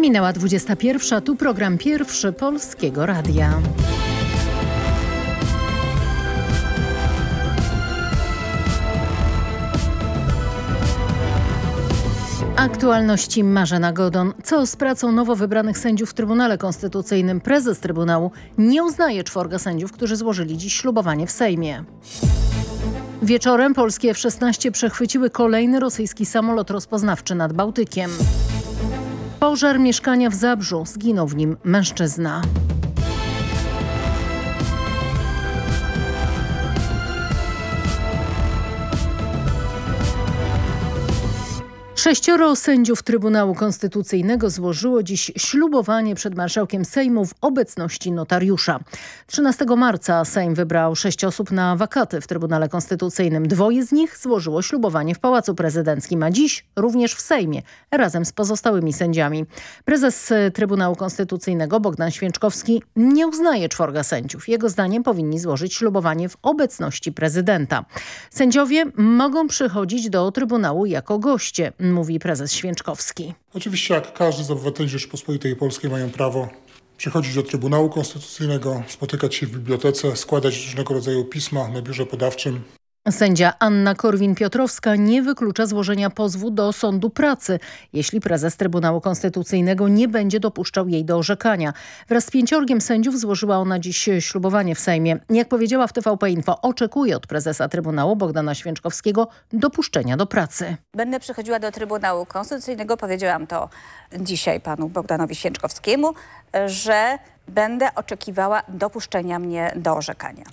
Minęła 21. Tu program pierwszy Polskiego Radia. Aktualności Marzena Godon. Co z pracą nowo wybranych sędziów w Trybunale Konstytucyjnym? Prezes Trybunału nie uznaje czworga sędziów, którzy złożyli dziś ślubowanie w Sejmie. Wieczorem polskie F-16 przechwyciły kolejny rosyjski samolot rozpoznawczy nad Bałtykiem. Pożar mieszkania w Zabrzu. Zginął w nim mężczyzna. Sześcioro sędziów Trybunału Konstytucyjnego złożyło dziś ślubowanie przed marszałkiem Sejmu w obecności notariusza. 13 marca Sejm wybrał sześć osób na wakaty w Trybunale Konstytucyjnym. Dwoje z nich złożyło ślubowanie w Pałacu Prezydenckim, a dziś również w Sejmie razem z pozostałymi sędziami. Prezes Trybunału Konstytucyjnego Bogdan Święczkowski nie uznaje czworga sędziów. Jego zdaniem powinni złożyć ślubowanie w obecności prezydenta. Sędziowie mogą przychodzić do Trybunału jako goście mówi prezes Święczkowski. Oczywiście jak każdy z obywateli Rzeczypospolitej Polskiej mają prawo przychodzić do Trybunału Konstytucyjnego, spotykać się w bibliotece, składać różnego rodzaju pisma na biurze podawczym, Sędzia Anna Korwin-Piotrowska nie wyklucza złożenia pozwu do sądu pracy, jeśli prezes Trybunału Konstytucyjnego nie będzie dopuszczał jej do orzekania. Wraz z pięciorgiem sędziów złożyła ona dziś ślubowanie w Sejmie. Jak powiedziała w TVP Info, oczekuje od prezesa Trybunału Bogdana Święczkowskiego dopuszczenia do pracy. Będę przychodziła do Trybunału Konstytucyjnego, powiedziałam to dzisiaj panu Bogdanowi Święczkowskiemu, że będę oczekiwała dopuszczenia mnie do orzekania.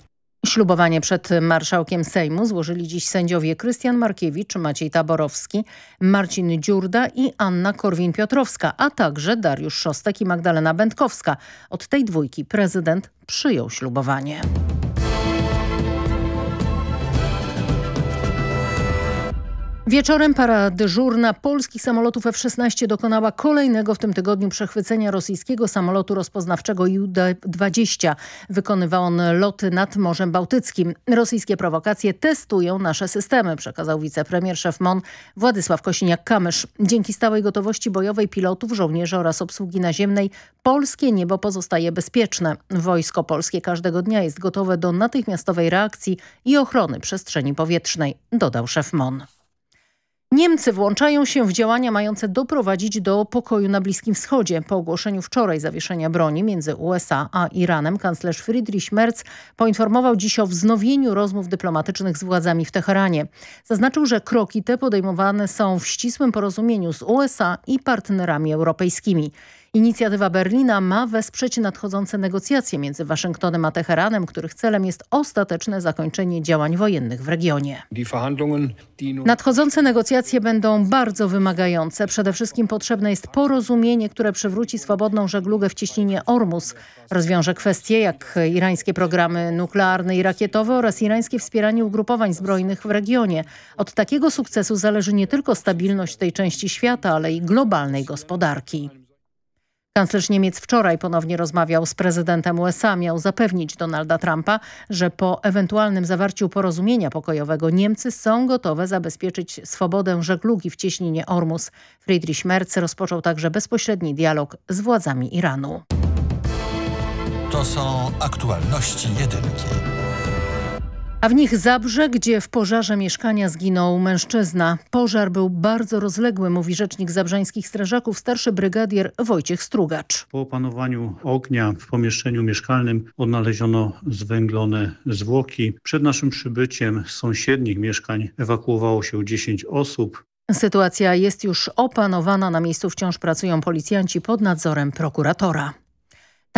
Ślubowanie przed marszałkiem Sejmu złożyli dziś sędziowie Krystian Markiewicz, Maciej Taborowski, Marcin Dziurda i Anna Korwin-Piotrowska, a także Dariusz Szostek i Magdalena Będkowska. Od tej dwójki prezydent przyjął ślubowanie. Wieczorem para dyżurna polskich samolotów F-16 dokonała kolejnego w tym tygodniu przechwycenia rosyjskiego samolotu rozpoznawczego Ju-20. Wykonywał on loty nad Morzem Bałtyckim. Rosyjskie prowokacje testują nasze systemy, przekazał wicepremier szef MON Władysław Kosiniak-Kamysz. Dzięki stałej gotowości bojowej pilotów, żołnierzy oraz obsługi naziemnej polskie niebo pozostaje bezpieczne. Wojsko polskie każdego dnia jest gotowe do natychmiastowej reakcji i ochrony przestrzeni powietrznej, dodał szef MON. Niemcy włączają się w działania mające doprowadzić do pokoju na Bliskim Wschodzie. Po ogłoszeniu wczoraj zawieszenia broni między USA a Iranem kanclerz Friedrich Merz poinformował dziś o wznowieniu rozmów dyplomatycznych z władzami w Teheranie. Zaznaczył, że kroki te podejmowane są w ścisłym porozumieniu z USA i partnerami europejskimi. Inicjatywa Berlina ma wesprzeć nadchodzące negocjacje między Waszyngtonem a Teheranem, których celem jest ostateczne zakończenie działań wojennych w regionie. Nadchodzące negocjacje będą bardzo wymagające. Przede wszystkim potrzebne jest porozumienie, które przywróci swobodną żeglugę w cieśninie Ormus. Rozwiąże kwestie jak irańskie programy nuklearne i rakietowe oraz irańskie wspieranie ugrupowań zbrojnych w regionie. Od takiego sukcesu zależy nie tylko stabilność tej części świata, ale i globalnej gospodarki. Kanclerz Niemiec wczoraj ponownie rozmawiał z prezydentem USA. Miał zapewnić Donalda Trumpa, że po ewentualnym zawarciu porozumienia pokojowego Niemcy są gotowe zabezpieczyć swobodę żeglugi w cieśninie Ormus. Friedrich Merz rozpoczął także bezpośredni dialog z władzami Iranu. To są aktualności jedynki. A w nich Zabrze, gdzie w pożarze mieszkania zginął mężczyzna. Pożar był bardzo rozległy, mówi rzecznik zabrzańskich strażaków, starszy brygadier Wojciech Strugacz. Po opanowaniu ognia w pomieszczeniu mieszkalnym odnaleziono zwęglone zwłoki. Przed naszym przybyciem z sąsiednich mieszkań ewakuowało się 10 osób. Sytuacja jest już opanowana. Na miejscu wciąż pracują policjanci pod nadzorem prokuratora.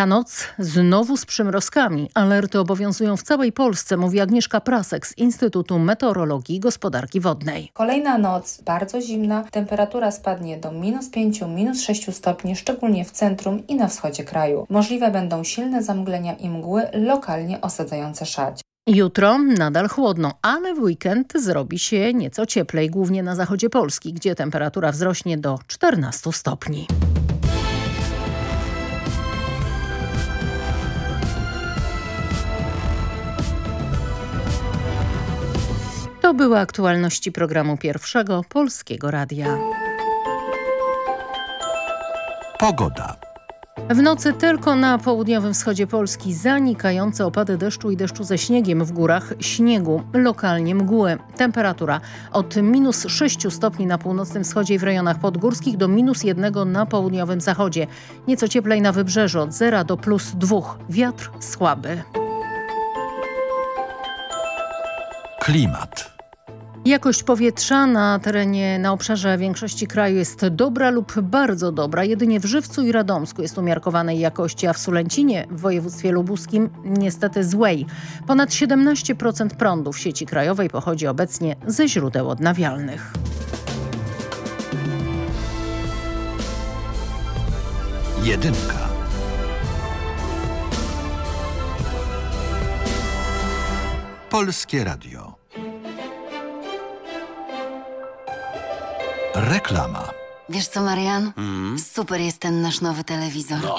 Ta noc znowu z przymrozkami. Alerty obowiązują w całej Polsce, mówi Agnieszka Prasek z Instytutu Meteorologii i Gospodarki Wodnej. Kolejna noc bardzo zimna. Temperatura spadnie do minus 5, minus 6 stopni, szczególnie w centrum i na wschodzie kraju. Możliwe będą silne zamglenia i mgły lokalnie osadzające szać. Jutro nadal chłodno, ale w weekend zrobi się nieco cieplej, głównie na zachodzie Polski, gdzie temperatura wzrośnie do 14 stopni. To były aktualności programu pierwszego Polskiego Radia. Pogoda. W nocy tylko na południowym wschodzie Polski zanikające opady deszczu i deszczu ze śniegiem w górach, śniegu, lokalnie mgły. Temperatura od minus 6 stopni na północnym wschodzie i w rejonach podgórskich do minus 1 na południowym zachodzie. Nieco cieplej na wybrzeżu od 0 do plus 2. Wiatr słaby. Klimat. Jakość powietrza na terenie, na obszarze większości kraju jest dobra lub bardzo dobra. Jedynie w Żywcu i Radomsku jest umiarkowanej jakości, a w Sulęcinie w województwie lubuskim niestety złej. Ponad 17% prądu w sieci krajowej pochodzi obecnie ze źródeł odnawialnych. Jedynka. Polskie Radio. Reklama. Wiesz co, Marian? Super jest ten nasz nowy telewizor. No,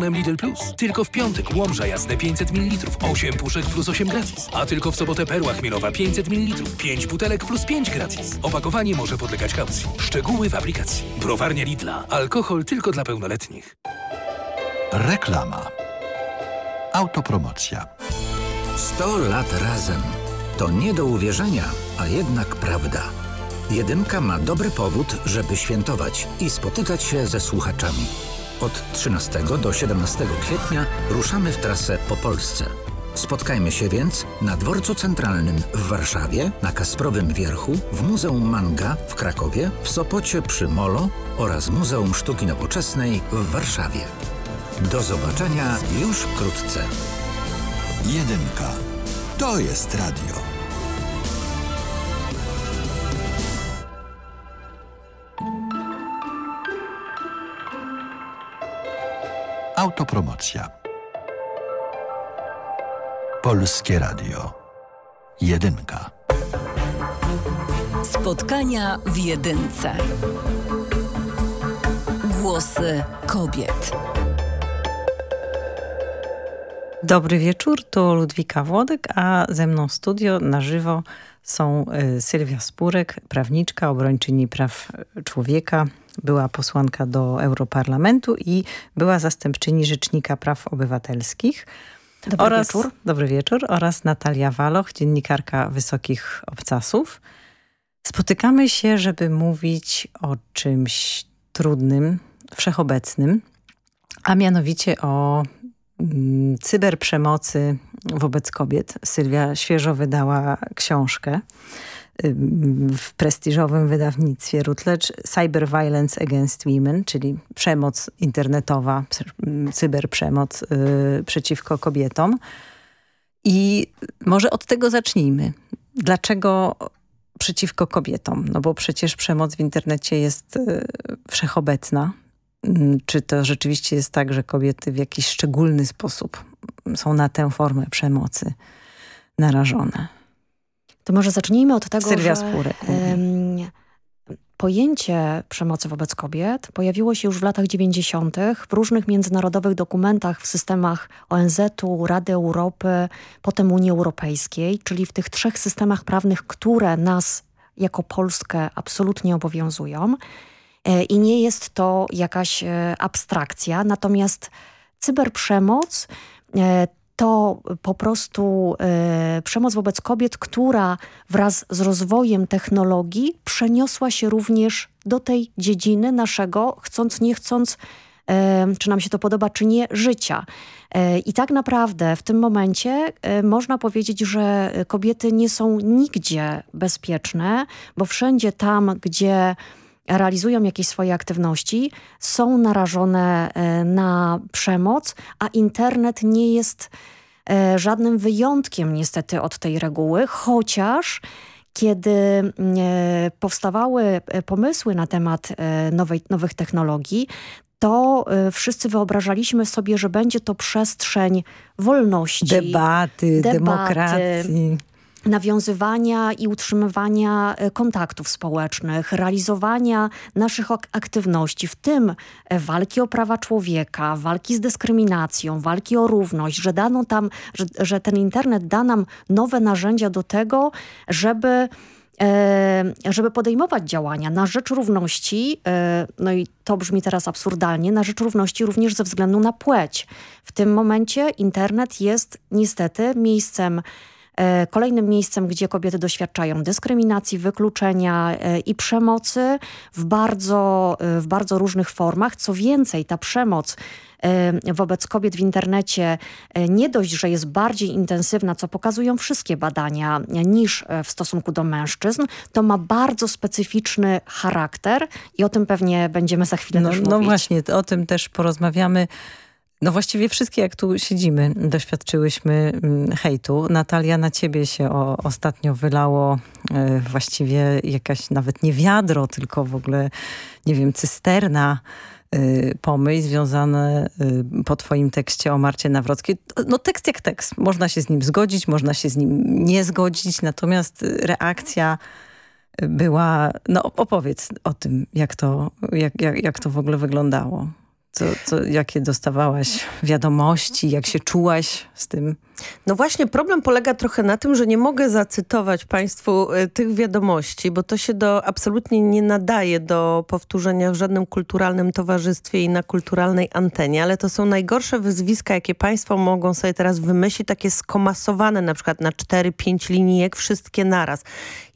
kuponem Lidl Plus. Tylko w piątek łomża jasne 500 ml, 8 puszek plus 8 gratis. A tylko w sobotę perła chmielowa 500 ml, 5 butelek plus 5 gratis. Opakowanie może podlegać kaucji. Szczegóły w aplikacji. Browarnia Lidla. Alkohol tylko dla pełnoletnich. Reklama. Autopromocja. 100 lat razem. To nie do uwierzenia, a jednak prawda. Jedynka ma dobry powód, żeby świętować i spotykać się ze słuchaczami. Od 13 do 17 kwietnia ruszamy w trasę po Polsce. Spotkajmy się więc na Dworcu Centralnym w Warszawie, na Kasprowym Wierchu, w Muzeum Manga w Krakowie, w Sopocie przy Molo oraz Muzeum Sztuki Nowoczesnej w Warszawie. Do zobaczenia już wkrótce. Jedynka. To jest radio. Autopromocja. Polskie Radio. Jedynka. Spotkania w jedynce. Głosy kobiet. Dobry wieczór, to Ludwika Włodek, a ze mną w studio na żywo są y, Sylwia Spurek, prawniczka, obrończyni praw człowieka, była posłanka do Europarlamentu i była zastępczyni Rzecznika Praw Obywatelskich. Dobry oraz, wieczór. Dobry wieczór. Oraz Natalia Waloch, dziennikarka Wysokich Obcasów. Spotykamy się, żeby mówić o czymś trudnym, wszechobecnym, a mianowicie o mm, cyberprzemocy wobec kobiet. Sylwia świeżo wydała książkę w prestiżowym wydawnictwie Routledge Cyber Violence Against Women, czyli przemoc internetowa, cyberprzemoc y, przeciwko kobietom. I może od tego zacznijmy. Dlaczego przeciwko kobietom? No bo przecież przemoc w internecie jest y, wszechobecna. Czy to rzeczywiście jest tak, że kobiety w jakiś szczególny sposób są na tę formę przemocy narażone? To może zacznijmy od tego, Sylwia że Spurek pojęcie przemocy wobec kobiet pojawiło się już w latach 90. w różnych międzynarodowych dokumentach w systemach ONZ-u, Rady Europy, potem Unii Europejskiej, czyli w tych trzech systemach prawnych, które nas jako Polskę absolutnie obowiązują. E, I nie jest to jakaś e, abstrakcja, natomiast cyberprzemoc e, to po prostu e, przemoc wobec kobiet, która wraz z rozwojem technologii przeniosła się również do tej dziedziny naszego, chcąc nie chcąc, czy nam się to podoba, czy nie, życia. I tak naprawdę w tym momencie można powiedzieć, że kobiety nie są nigdzie bezpieczne, bo wszędzie tam, gdzie realizują jakieś swoje aktywności, są narażone na przemoc, a internet nie jest żadnym wyjątkiem niestety od tej reguły, chociaż kiedy mm, e, powstawały e, pomysły na temat e, nowej, nowych technologii, to wszyscy wyobrażaliśmy sobie, że będzie to przestrzeń wolności, debaty, debaty demokracji nawiązywania i utrzymywania e, kontaktów społecznych, realizowania naszych aktywności, w tym e, walki o prawa człowieka, walki z dyskryminacją, walki o równość, że, dano tam, że, że ten internet da nam nowe narzędzia do tego, żeby e, żeby podejmować działania na rzecz równości, no i to brzmi teraz absurdalnie, na rzecz równości również ze względu na płeć. W tym momencie internet jest niestety miejscem kolejnym miejscem, gdzie kobiety doświadczają dyskryminacji, wykluczenia e, i przemocy w bardzo, e, w bardzo różnych formach. Co więcej, ta przemoc wobec kobiet w internecie nie dość, że jest bardziej intensywna, co pokazują wszystkie badania, niż w stosunku do mężczyzn, to ma bardzo specyficzny charakter i o tym pewnie będziemy za chwilę no, też no mówić. No właśnie, o tym też porozmawiamy. No właściwie wszystkie, jak tu siedzimy, doświadczyłyśmy mm, hejtu. Natalia, na ciebie się o, ostatnio wylało y, właściwie jakaś nawet nie wiadro, tylko w ogóle, nie wiem, cysterna y, pomyśl związane y, po twoim tekście o Marcie Nawrockiej. No tekst jak tekst. Można się z nim zgodzić, można się z nim nie zgodzić, natomiast reakcja była... No opowiedz o tym, jak to, jak, jak, jak to w ogóle wyglądało. Co, co, jakie dostawałaś wiadomości, jak się czułaś z tym? No właśnie, problem polega trochę na tym, że nie mogę zacytować Państwu y, tych wiadomości, bo to się do, absolutnie nie nadaje do powtórzenia w żadnym kulturalnym towarzystwie i na kulturalnej antenie, ale to są najgorsze wyzwiska, jakie Państwo mogą sobie teraz wymyślić, takie skomasowane na przykład na 4-5 linijek, wszystkie naraz.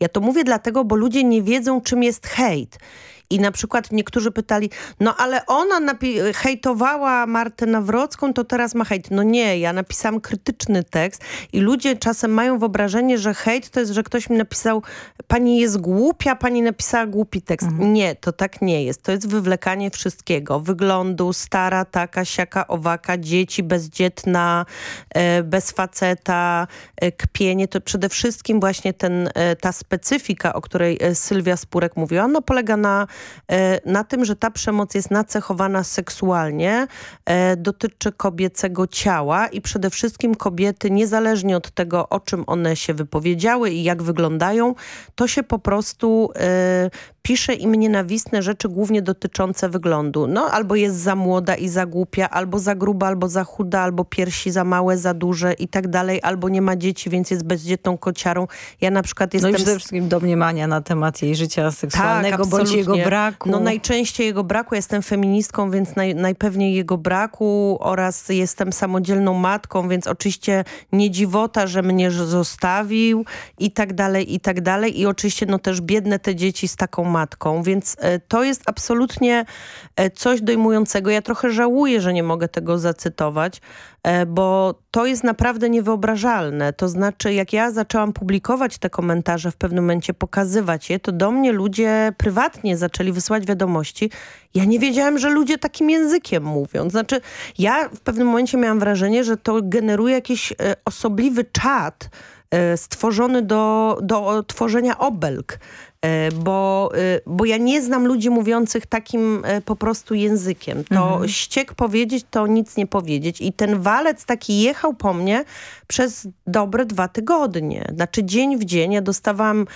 Ja to mówię dlatego, bo ludzie nie wiedzą, czym jest hejt. I na przykład niektórzy pytali, no ale ona hejtowała Martę Nawrocką, to teraz ma hejt. No nie, ja napisałam krytyczny tekst i ludzie czasem mają wyobrażenie, że hejt to jest, że ktoś mi napisał, pani jest głupia, pani napisała głupi tekst. Mhm. Nie, to tak nie jest. To jest wywlekanie wszystkiego. Wyglądu, stara, taka, siaka, owaka, dzieci, bezdzietna, e, bez faceta, e, kpienie. To przede wszystkim właśnie ten, e, ta specyfika, o której Sylwia Spurek mówiła, no polega na na tym, że ta przemoc jest nacechowana seksualnie, e, dotyczy kobiecego ciała i przede wszystkim kobiety, niezależnie od tego, o czym one się wypowiedziały i jak wyglądają, to się po prostu e, pisze im nienawistne rzeczy głównie dotyczące wyglądu. No albo jest za młoda i za głupia, albo za gruba, albo za chuda, albo piersi za małe, za duże i tak dalej, albo nie ma dzieci, więc jest bezdzietną kociarą. Ja na przykład jestem... No i przede wszystkim domniemania na temat jej życia seksualnego, tak, bądź jego braku. No najczęściej jego braku. Jestem feministką, więc naj, najpewniej jego braku oraz jestem samodzielną matką, więc oczywiście nie dziwota, że mnie zostawił i tak dalej, i tak dalej. I oczywiście no też biedne te dzieci z taką matką, więc e, to jest absolutnie e, coś dojmującego. Ja trochę żałuję, że nie mogę tego zacytować, E, bo to jest naprawdę niewyobrażalne. To znaczy, jak ja zaczęłam publikować te komentarze, w pewnym momencie pokazywać je, to do mnie ludzie prywatnie zaczęli wysyłać wiadomości. Ja nie wiedziałem, że ludzie takim językiem mówią. Znaczy, ja w pewnym momencie miałam wrażenie, że to generuje jakiś osobliwy czat, stworzony do, do tworzenia obelg. E, bo, e, bo ja nie znam ludzi mówiących takim e, po prostu językiem. To mhm. ściek powiedzieć, to nic nie powiedzieć. I ten walec taki jechał po mnie przez dobre dwa tygodnie. Znaczy dzień w dzień ja dostawałam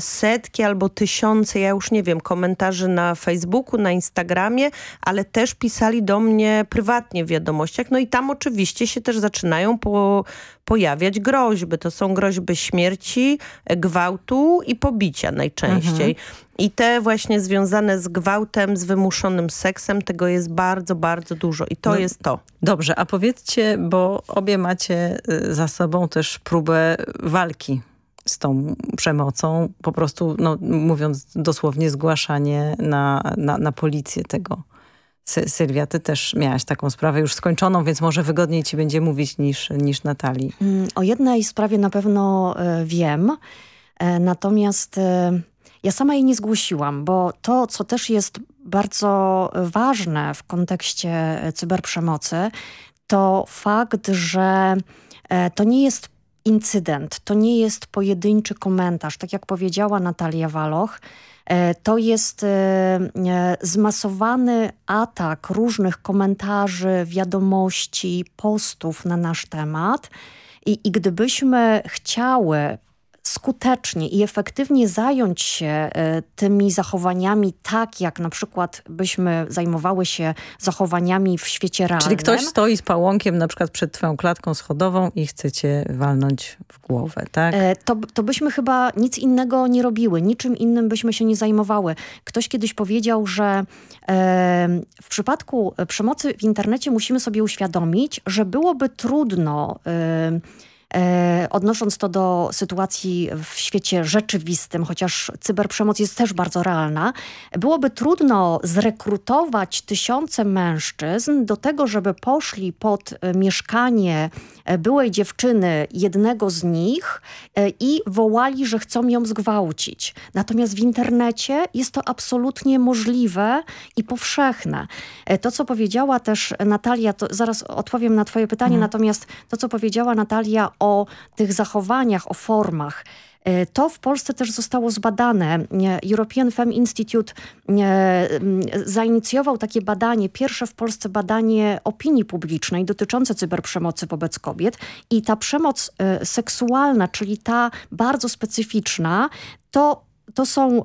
setki albo tysiące, ja już nie wiem, komentarzy na Facebooku, na Instagramie, ale też pisali do mnie prywatnie w wiadomościach. No i tam oczywiście się też zaczynają po, pojawiać groźby. To są groźby śmierci, gwałtu i pobicia najczęściej. Mhm. I te właśnie związane z gwałtem, z wymuszonym seksem, tego jest bardzo, bardzo dużo i to no, jest to. Dobrze, a powiedzcie, bo obie macie y, za sobą też próbę walki z tą przemocą, po prostu, no, mówiąc dosłownie, zgłaszanie na, na, na policję tego Sy Sylwia, ty też miałaś taką sprawę już skończoną, więc może wygodniej ci będzie mówić niż, niż Natalii. Mm, o jednej sprawie na pewno y, wiem, y, natomiast y, ja sama jej nie zgłosiłam, bo to, co też jest bardzo ważne w kontekście cyberprzemocy, to fakt, że to nie jest incydent, to nie jest pojedynczy komentarz. Tak jak powiedziała Natalia Waloch, E, to jest e, e, zmasowany atak różnych komentarzy, wiadomości, postów na nasz temat. I, I gdybyśmy chciały skutecznie i efektywnie zająć się e, tymi zachowaniami tak, jak na przykład byśmy zajmowały się zachowaniami w świecie realnym. Czyli ktoś stoi z pałąkiem na przykład przed twoją klatką schodową i chce cię walnąć w głowę, tak? E, to, to byśmy chyba nic innego nie robiły, niczym innym byśmy się nie zajmowały. Ktoś kiedyś powiedział, że e, w przypadku przemocy w internecie musimy sobie uświadomić, że byłoby trudno odnosząc to do sytuacji w świecie rzeczywistym, chociaż cyberprzemoc jest też bardzo realna, byłoby trudno zrekrutować tysiące mężczyzn do tego, żeby poszli pod e, mieszkanie e, byłej dziewczyny jednego z nich i wołali, że chcą ją zgwałcić. Natomiast w internecie jest to absolutnie możliwe i powszechne. To, co powiedziała też Natalia, to zaraz odpowiem na twoje pytanie, hmm. natomiast to, co powiedziała Natalia o tych zachowaniach, o formach. E, to w Polsce też zostało zbadane. European Femme Institute e, zainicjował takie badanie, pierwsze w Polsce badanie opinii publicznej dotyczące cyberprzemocy wobec kobiet i ta przemoc e, seksualna, czyli ta bardzo specyficzna, to, to są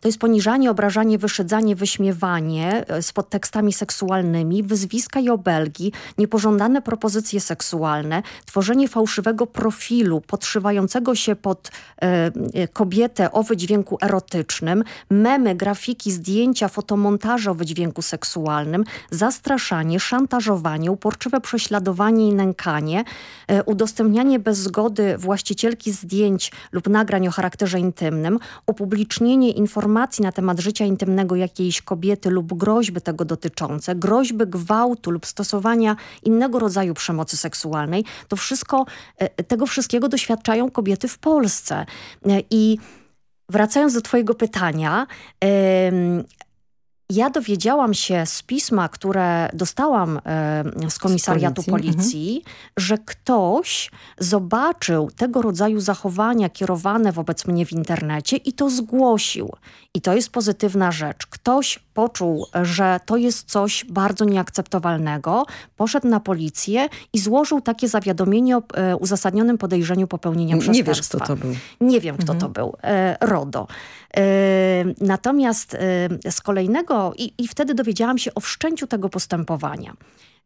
to jest poniżanie, obrażanie, wyszydzanie, wyśmiewanie e, z podtekstami seksualnymi, wyzwiska i obelgi, niepożądane propozycje seksualne, tworzenie fałszywego profilu podszywającego się pod e, kobietę o wydźwięku erotycznym, memy, grafiki, zdjęcia, fotomontaże o wydźwięku seksualnym, zastraszanie, szantażowanie, uporczywe prześladowanie i nękanie, e, udostępnianie bez zgody właścicielki zdjęć lub nagrań o charakterze intymnym, upublicznienie informacji informacji na temat życia intymnego jakiejś kobiety lub groźby tego dotyczące, groźby gwałtu lub stosowania innego rodzaju przemocy seksualnej, to wszystko, e, tego wszystkiego doświadczają kobiety w Polsce. E, I wracając do twojego pytania, ja dowiedziałam się z pisma, które dostałam e, z komisariatu z policji, policji mhm. że ktoś zobaczył tego rodzaju zachowania kierowane wobec mnie w internecie i to zgłosił. I to jest pozytywna rzecz. Ktoś poczuł, że to jest coś bardzo nieakceptowalnego, poszedł na policję i złożył takie zawiadomienie o e, uzasadnionym podejrzeniu popełnienia przestępstwa. Nie wiesz, kto to był. Nie wiem, kto mhm. to był. E, RODO. Natomiast z kolejnego, i, i wtedy dowiedziałam się o wszczęciu tego postępowania.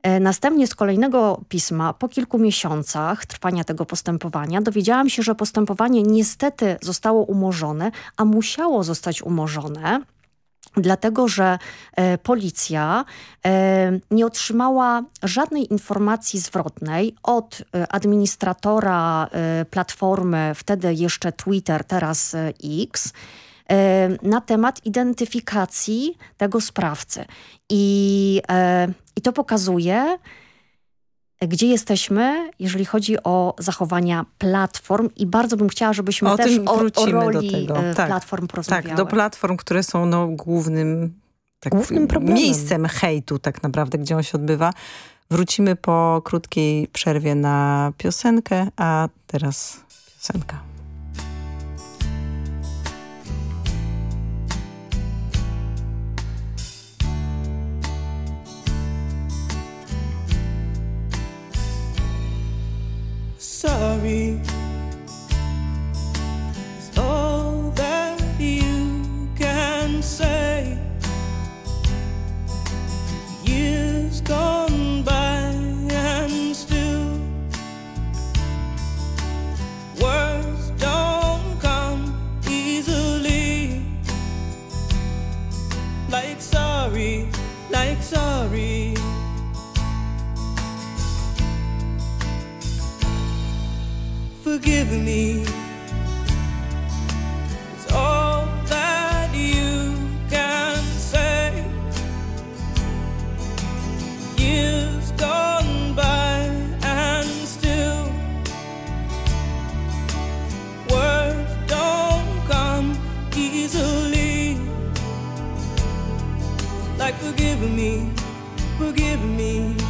E, następnie z kolejnego pisma, po kilku miesiącach trwania tego postępowania, dowiedziałam się, że postępowanie niestety zostało umorzone, a musiało zostać umorzone, dlatego że e, policja e, nie otrzymała żadnej informacji zwrotnej od e, administratora e, platformy, wtedy jeszcze Twitter, teraz e, X, na temat identyfikacji tego sprawcy. I, i to pokazuje, gdzie jesteśmy, jeżeli chodzi o zachowania platform i bardzo bym chciała, żebyśmy o też tym wrócimy o, o roli do tego. E, tak, platform porozmawiały. Tak, do platform, które są no, głównym, tak, głównym problemem. miejscem hejtu tak naprawdę, gdzie on się odbywa. Wrócimy po krótkiej przerwie na piosenkę, a teraz piosenka. Sorry is all that you can say. Years gone by and still words don't come easily. Like sorry, like sorry. forgive me is all that you can say. Years gone by and still words don't come easily. Like forgive me, forgive me.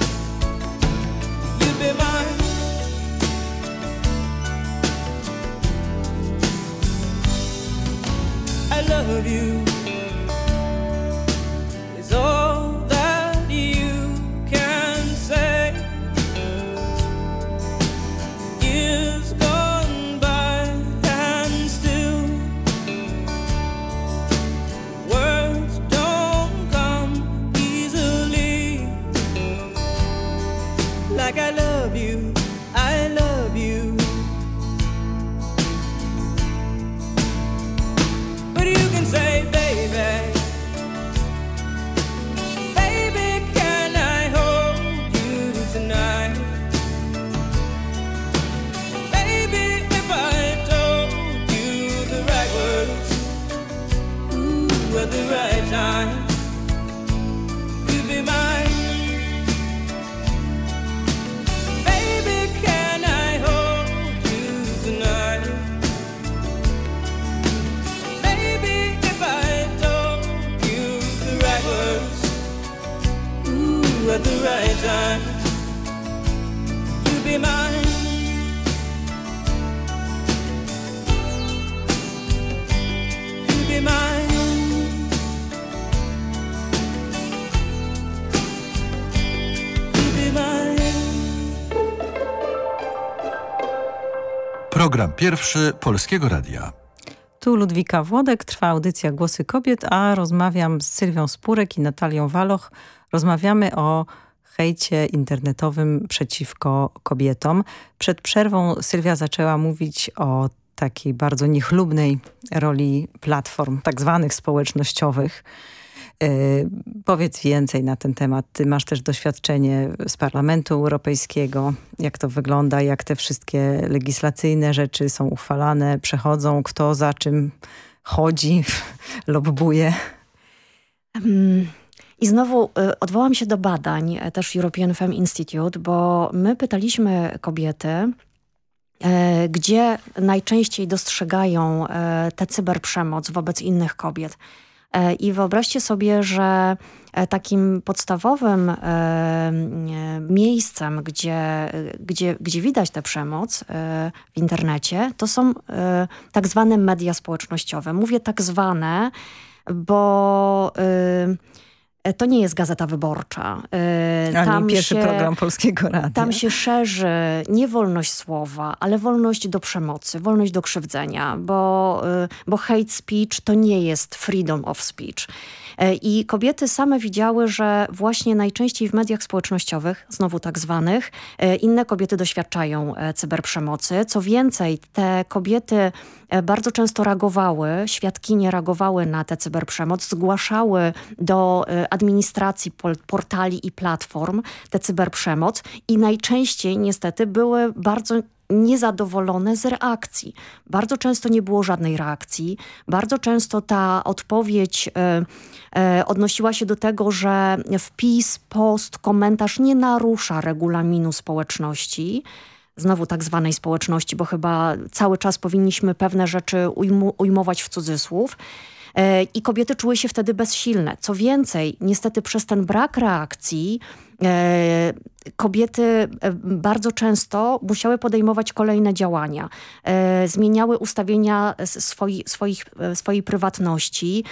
Program pierwszy Polskiego Radia. Tu Ludwika Włodek, trwa audycja Głosy Kobiet, a rozmawiam z Sylwią Spurek i Natalią Waloch. Rozmawiamy o hejcie internetowym przeciwko kobietom. Przed przerwą Sylwia zaczęła mówić o takiej bardzo niechlubnej roli platform tak zwanych społecznościowych. Yy, powiedz więcej na ten temat. Ty masz też doświadczenie z Parlamentu Europejskiego. Jak to wygląda, jak te wszystkie legislacyjne rzeczy są uchwalane, przechodzą, kto za czym chodzi, lobbuje. I znowu y, odwołam się do badań, e, też European Femme Institute, bo my pytaliśmy kobiety, e, gdzie najczęściej dostrzegają e, tę cyberprzemoc wobec innych kobiet. E, I wyobraźcie sobie, że e, takim podstawowym e, miejscem, gdzie, gdzie, gdzie widać tę przemoc w internecie, to są tak zwane media społecznościowe. Mówię tak zwane, bo to nie jest Gazeta Wyborcza. Y, Ani pierwszy program Polskiego Radia. Tam się szerzy nie wolność słowa, ale wolność do przemocy, wolność do krzywdzenia, bo, y, bo hate speech to nie jest freedom of speech. E, I kobiety same widziały, że właśnie najczęściej w mediach społecznościowych, znowu tak zwanych, e, inne kobiety doświadczają e, cyberprzemocy. Co więcej, te kobiety bardzo często reagowały, świadkinie reagowały na tę cyberprzemoc, zgłaszały do administracji portali i platform tę cyberprzemoc i najczęściej niestety były bardzo niezadowolone z reakcji. Bardzo często nie było żadnej reakcji. Bardzo często ta odpowiedź e, e, odnosiła się do tego, że wpis, post, komentarz nie narusza regulaminu społeczności znowu tak zwanej społeczności, bo chyba cały czas powinniśmy pewne rzeczy ujmować w cudzysłów. E, I kobiety czuły się wtedy bezsilne. Co więcej, niestety przez ten brak reakcji e, kobiety e, bardzo często musiały podejmować kolejne działania. Zmieniały ustawienia swoi, swoich, swojej prywatności,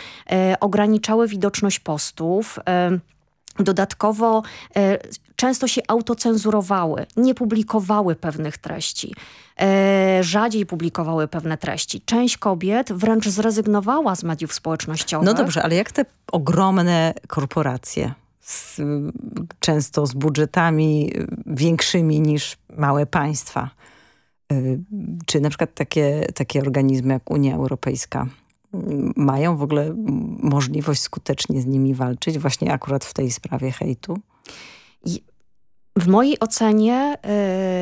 ograniczały widoczność postów. Dodatkowo e, często się autocenzurowały, nie publikowały pewnych treści, e, rzadziej publikowały pewne treści. Część kobiet wręcz zrezygnowała z mediów społecznościowych. No dobrze, ale jak te ogromne korporacje, z, często z budżetami większymi niż małe państwa, y, czy na przykład takie, takie organizmy jak Unia Europejska, mają w ogóle możliwość skutecznie z nimi walczyć, właśnie akurat w tej sprawie hejtu? W mojej ocenie,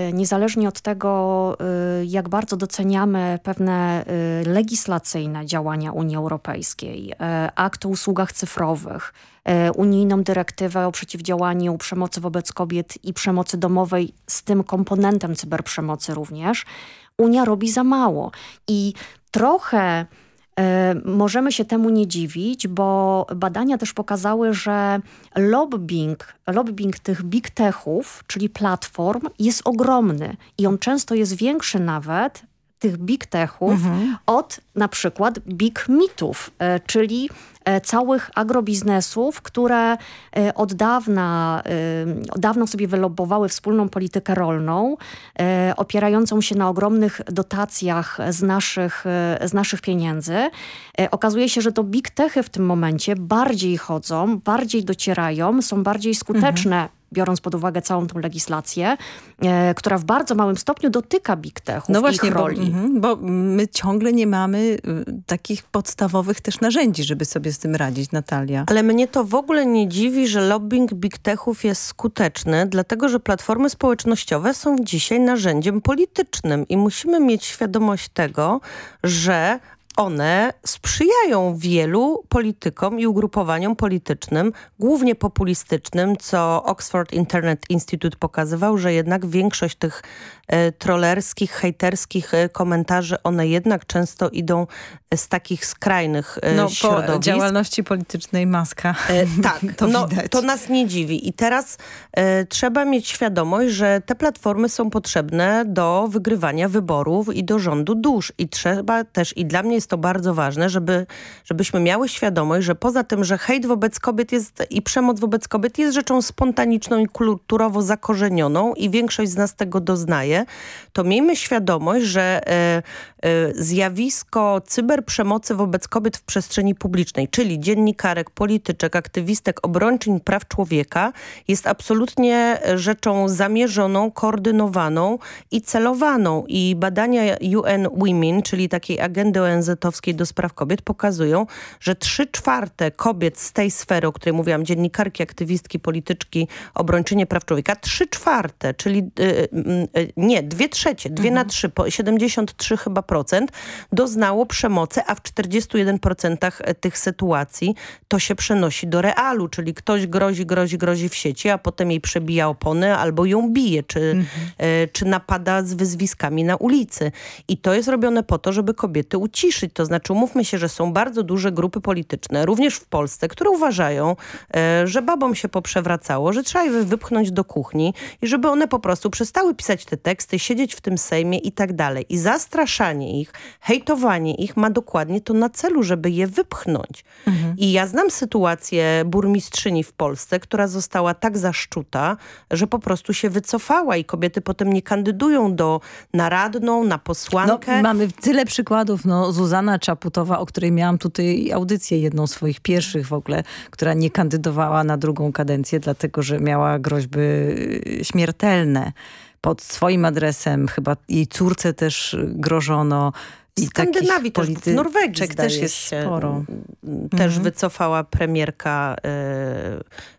y, niezależnie od tego, y, jak bardzo doceniamy pewne y, legislacyjne działania Unii Europejskiej, akt o usługach cyfrowych, unijną dyrektywę o przeciwdziałaniu przemocy wobec kobiet i przemocy domowej z tym komponentem cyberprzemocy również, Unia robi za mało. I trochę możemy się temu nie dziwić, bo badania też pokazały, że lobbying, lobbying tych big techów, czyli platform jest ogromny i on często jest większy nawet tych big techów mhm. od na przykład big mitów, e, czyli e, całych agrobiznesów, które e, od dawna, dawno sobie wylobowały wspólną politykę rolną, opierającą się na ogromnych dotacjach z naszych, z naszych pieniędzy. Okazuje się, że to big techy w tym momencie bardziej chodzą, bardziej docierają, są bardziej skuteczne mhm biorąc pod uwagę całą tą legislację, e, która w bardzo małym stopniu dotyka big techów, no właśnie, ich roli. Bo, mm, bo my ciągle nie mamy y, takich podstawowych też narzędzi, żeby sobie z tym radzić, Natalia. Ale mnie to w ogóle nie dziwi, że lobbying big techów jest skuteczny, dlatego że platformy społecznościowe są dzisiaj narzędziem politycznym i musimy mieć świadomość tego, że one sprzyjają wielu politykom i ugrupowaniom politycznym, głównie populistycznym, co Oxford Internet Institute pokazywał, że jednak większość tych trollerskich, hejterskich e, komentarzy, one jednak często idą z takich skrajnych e, no, środowisk. Po działalności politycznej maska. E, tak, to, no, to nas nie dziwi. I teraz e, trzeba mieć świadomość, że te platformy są potrzebne do wygrywania wyborów i do rządu dusz. I trzeba też, i dla mnie jest jest to bardzo ważne, żeby, żebyśmy miały świadomość, że poza tym, że hejt wobec kobiet jest i przemoc wobec kobiet jest rzeczą spontaniczną i kulturowo zakorzenioną i większość z nas tego doznaje, to miejmy świadomość, że e, zjawisko cyberprzemocy wobec kobiet w przestrzeni publicznej, czyli dziennikarek, polityczek, aktywistek, obrończyń praw człowieka jest absolutnie rzeczą zamierzoną, koordynowaną i celowaną. I badania UN Women, czyli takiej agendy ONZ Zetowskiej do spraw kobiet pokazują, że trzy czwarte kobiet z tej sfery, o której mówiłam, dziennikarki, aktywistki, polityczki, obrończynie praw człowieka, trzy czwarte, czyli y, y, y, nie, dwie trzecie, dwie mhm. na trzy, 73 chyba procent doznało przemocy, a w 41% tych sytuacji to się przenosi do realu, czyli ktoś grozi, grozi, grozi w sieci, a potem jej przebija opony albo ją bije, czy, mhm. czy napada z wyzwiskami na ulicy. I to jest robione po to, żeby kobiety uciszyć to znaczy umówmy się, że są bardzo duże grupy polityczne, również w Polsce, które uważają, e, że babom się poprzewracało, że trzeba je wypchnąć do kuchni i żeby one po prostu przestały pisać te teksty, siedzieć w tym Sejmie i tak dalej. I zastraszanie ich, hejtowanie ich ma dokładnie to na celu, żeby je wypchnąć. Mhm. I ja znam sytuację burmistrzyni w Polsce, która została tak zaszczuta, że po prostu się wycofała i kobiety potem nie kandydują do na radną, na posłankę. No, mamy tyle przykładów, no Zuzana Czaputowa, o której miałam tutaj audycję, jedną z swoich pierwszych w ogóle, która nie kandydowała na drugą kadencję, dlatego że miała groźby śmiertelne pod swoim adresem. Chyba jej córce też grożono. I Skandynawii też, w Norwegii też jest się, sporo. Też mhm. wycofała premierka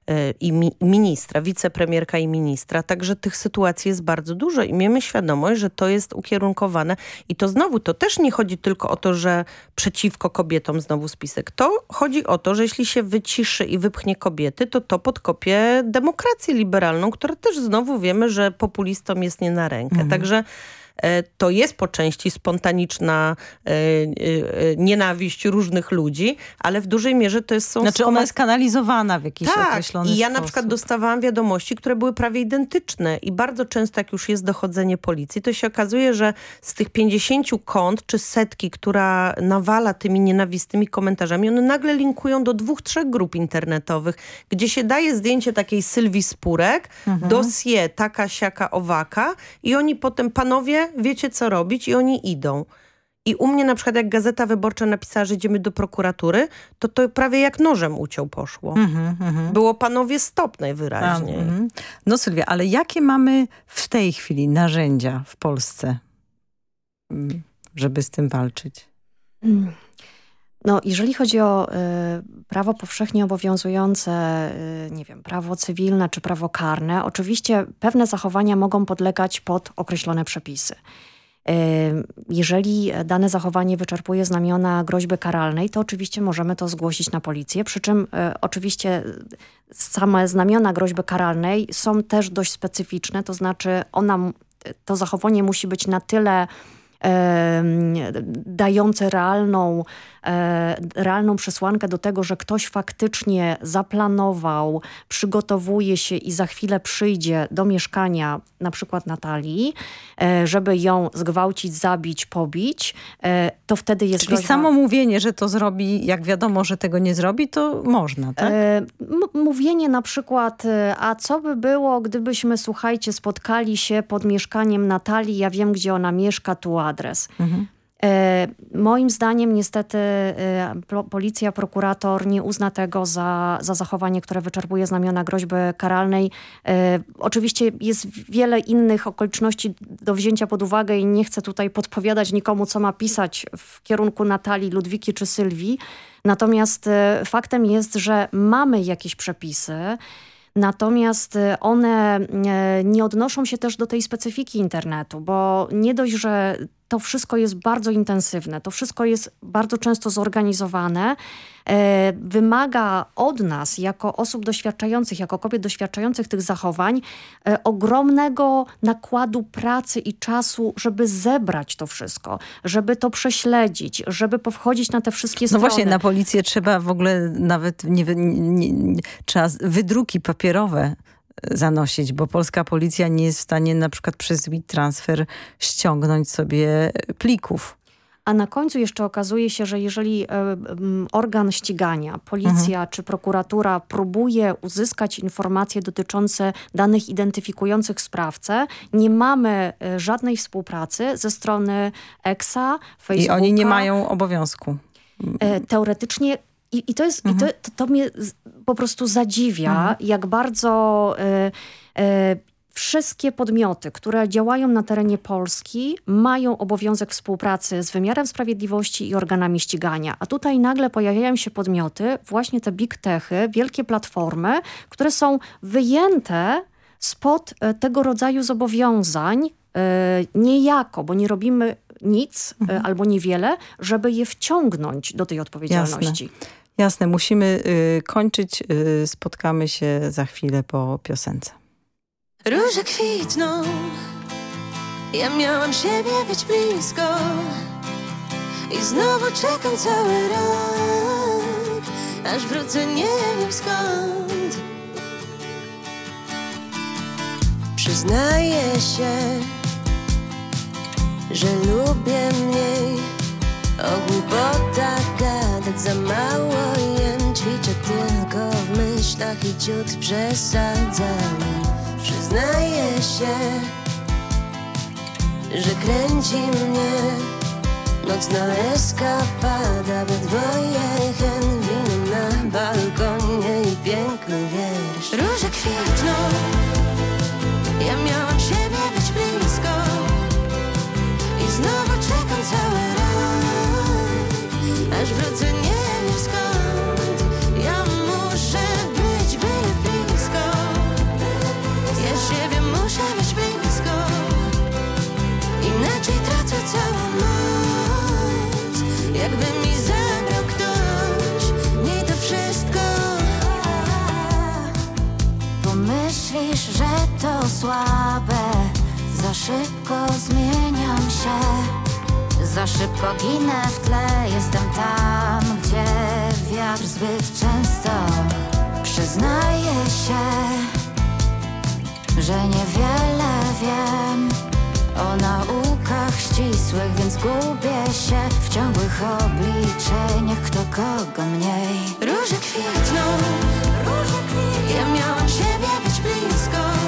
y, y, i mi, ministra, wicepremierka i ministra. Także tych sytuacji jest bardzo dużo i miejmy świadomość, że to jest ukierunkowane. I to znowu, to też nie chodzi tylko o to, że przeciwko kobietom znowu spisek. To chodzi o to, że jeśli się wyciszy i wypchnie kobiety, to to podkopie demokrację liberalną, która też znowu wiemy, że populistom jest nie na rękę. Mhm. Także to jest po części spontaniczna e, e, nienawiść różnych ludzi, ale w dużej mierze to jest... Są znaczy ona jest kanalizowana w jakiś tak, określony sposób. i ja na przykład dostawałam wiadomości, które były prawie identyczne i bardzo często jak już jest dochodzenie policji, to się okazuje, że z tych 50 kont czy setki, która nawala tymi nienawistnymi komentarzami, one nagle linkują do dwóch, trzech grup internetowych, gdzie się daje zdjęcie takiej Sylwii Spurek, mhm. dosie taka, siaka, owaka i oni potem, panowie, wiecie co robić i oni idą. I u mnie na przykład jak Gazeta Wyborcza napisała, że idziemy do prokuratury, to to prawie jak nożem uciął poszło. Mm -hmm. Było panowie stop najwyraźniej. A, mm -hmm. No Sylwia, ale jakie mamy w tej chwili narzędzia w Polsce, mm, żeby z tym walczyć? Mm. No, jeżeli chodzi o y, prawo powszechnie obowiązujące, y, nie wiem, prawo cywilne czy prawo karne, oczywiście pewne zachowania mogą podlegać pod określone przepisy. Y, jeżeli dane zachowanie wyczerpuje znamiona groźby karalnej, to oczywiście możemy to zgłosić na policję, przy czym y, oczywiście same znamiona groźby karalnej są też dość specyficzne, to znaczy ona, to zachowanie musi być na tyle dające realną, realną przesłankę do tego, że ktoś faktycznie zaplanował, przygotowuje się i za chwilę przyjdzie do mieszkania na przykład Natalii, e, żeby ją zgwałcić, zabić, pobić, e, to wtedy jest Czyli groźba... samo mówienie, że to zrobi, jak wiadomo, że tego nie zrobi, to można, tak? mówienie na przykład, a co by było, gdybyśmy, słuchajcie, spotkali się pod mieszkaniem Natalii, ja wiem, gdzie ona mieszka, tu adres. Mhm. E, moim zdaniem niestety e, policja, prokurator nie uzna tego za, za zachowanie, które wyczerpuje znamiona groźby karalnej. E, oczywiście jest wiele innych okoliczności do wzięcia pod uwagę i nie chcę tutaj podpowiadać nikomu, co ma pisać w kierunku Natalii, Ludwiki czy Sylwii. Natomiast faktem jest, że mamy jakieś przepisy, Natomiast one nie odnoszą się też do tej specyfiki internetu, bo nie dość, że to wszystko jest bardzo intensywne, to wszystko jest bardzo często zorganizowane, e, wymaga od nas, jako osób doświadczających, jako kobiet doświadczających tych zachowań, e, ogromnego nakładu pracy i czasu, żeby zebrać to wszystko, żeby to prześledzić, żeby powchodzić na te wszystkie no strony. No właśnie, na policję trzeba w ogóle nawet, nie, nie, nie, trzeba wydruki papierowe zanosić, bo polska policja nie jest w stanie na przykład przez WeTransfer ściągnąć sobie plików. A na końcu jeszcze okazuje się, że jeżeli e, organ ścigania, policja mhm. czy prokuratura próbuje uzyskać informacje dotyczące danych identyfikujących sprawcę, nie mamy e, żadnej współpracy ze strony EXA, Facebooka. I oni nie mają obowiązku. E, teoretycznie i, i, to, jest, mhm. i to, mhm. to, to, mnie po prostu zadziwia, mhm. jak bardzo y, y, wszystkie podmioty, które działają na terenie Polski mają obowiązek współpracy z wymiarem sprawiedliwości i organami ścigania. A tutaj nagle pojawiają się podmioty, właśnie te big techy, wielkie platformy, które są wyjęte spod e, tego rodzaju zobowiązań, niejako, bo nie robimy nic mhm. albo niewiele, żeby je wciągnąć do tej odpowiedzialności. Jasne. Jasne, musimy y, kończyć. Y, spotkamy się za chwilę po piosence. Róże kwitną, ja miałam siebie być blisko i znowu czekam cały rok, aż wrócę nie wiem skąd. Przyznaję się, że lubię mniej o głupotach gadać za mało i ciut przesadzam. Przyznaję się, że kręci mnie Nocna eskapada we dwoje hen Winem na słabe. Za szybko zmieniam się. Za szybko ginę w tle. Jestem tam, gdzie wiatr zbyt często Przyznaję się, że niewiele wiem O naukach ścisłych, więc gubię się W ciągłych obliczeniach, kto kogo mniej. Róże kwitną, róże kwitną Ja miałam siebie być blisko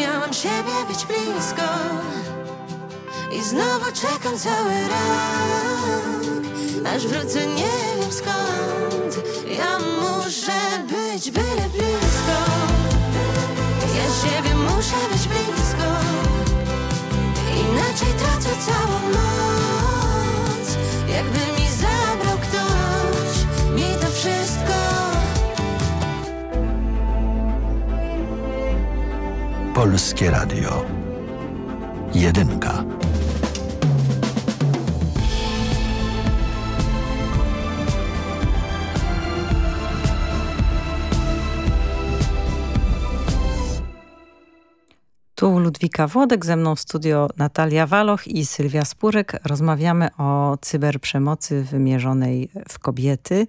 siebie być blisko I znowu czekam cały rok. Aż wrócę nie wiem skąd. Ja muszę być byle blisko. Ja siebie muszę być blisko Polskie Radio. Jedynka. Tu Ludwika Włodek, ze mną w studio Natalia Waloch i Sylwia Spurek. Rozmawiamy o cyberprzemocy wymierzonej w kobiety.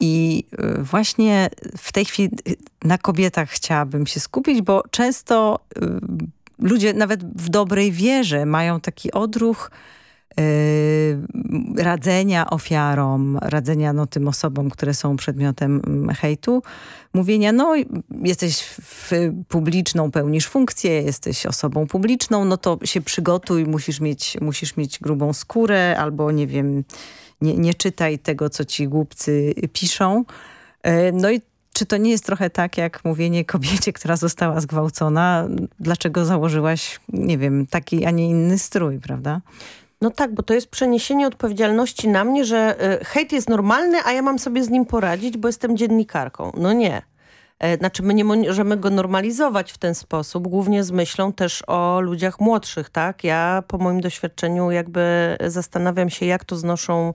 I y, właśnie w tej chwili y, na kobietach chciałabym się skupić, bo często y, ludzie nawet w dobrej wierze mają taki odruch radzenia ofiarom, radzenia no, tym osobom, które są przedmiotem mm, hejtu, mówienia, no jesteś w publiczną, pełnisz funkcję, jesteś osobą publiczną, no to się przygotuj, musisz mieć, musisz mieć grubą skórę albo nie wiem, nie, nie czytaj tego, co ci głupcy piszą. No i czy to nie jest trochę tak, jak mówienie kobiecie, która została zgwałcona, dlaczego założyłaś, nie wiem, taki, a nie inny strój, prawda? No tak, bo to jest przeniesienie odpowiedzialności na mnie, że hejt jest normalny, a ja mam sobie z nim poradzić, bo jestem dziennikarką. No nie. Znaczy my nie możemy go normalizować w ten sposób, głównie z myślą też o ludziach młodszych, tak? Ja po moim doświadczeniu jakby zastanawiam się, jak to znoszą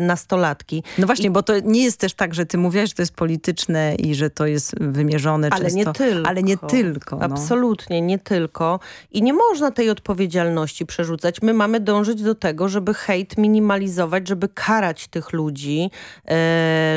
nastolatki. No właśnie, I... bo to nie jest też tak, że ty mówiłaś, że to jest polityczne i że to jest wymierzone ale często. Nie tylko. Ale nie tylko. No. Absolutnie, nie tylko. I nie można tej odpowiedzialności przerzucać. My mamy dążyć do tego, żeby hejt minimalizować, żeby karać tych ludzi,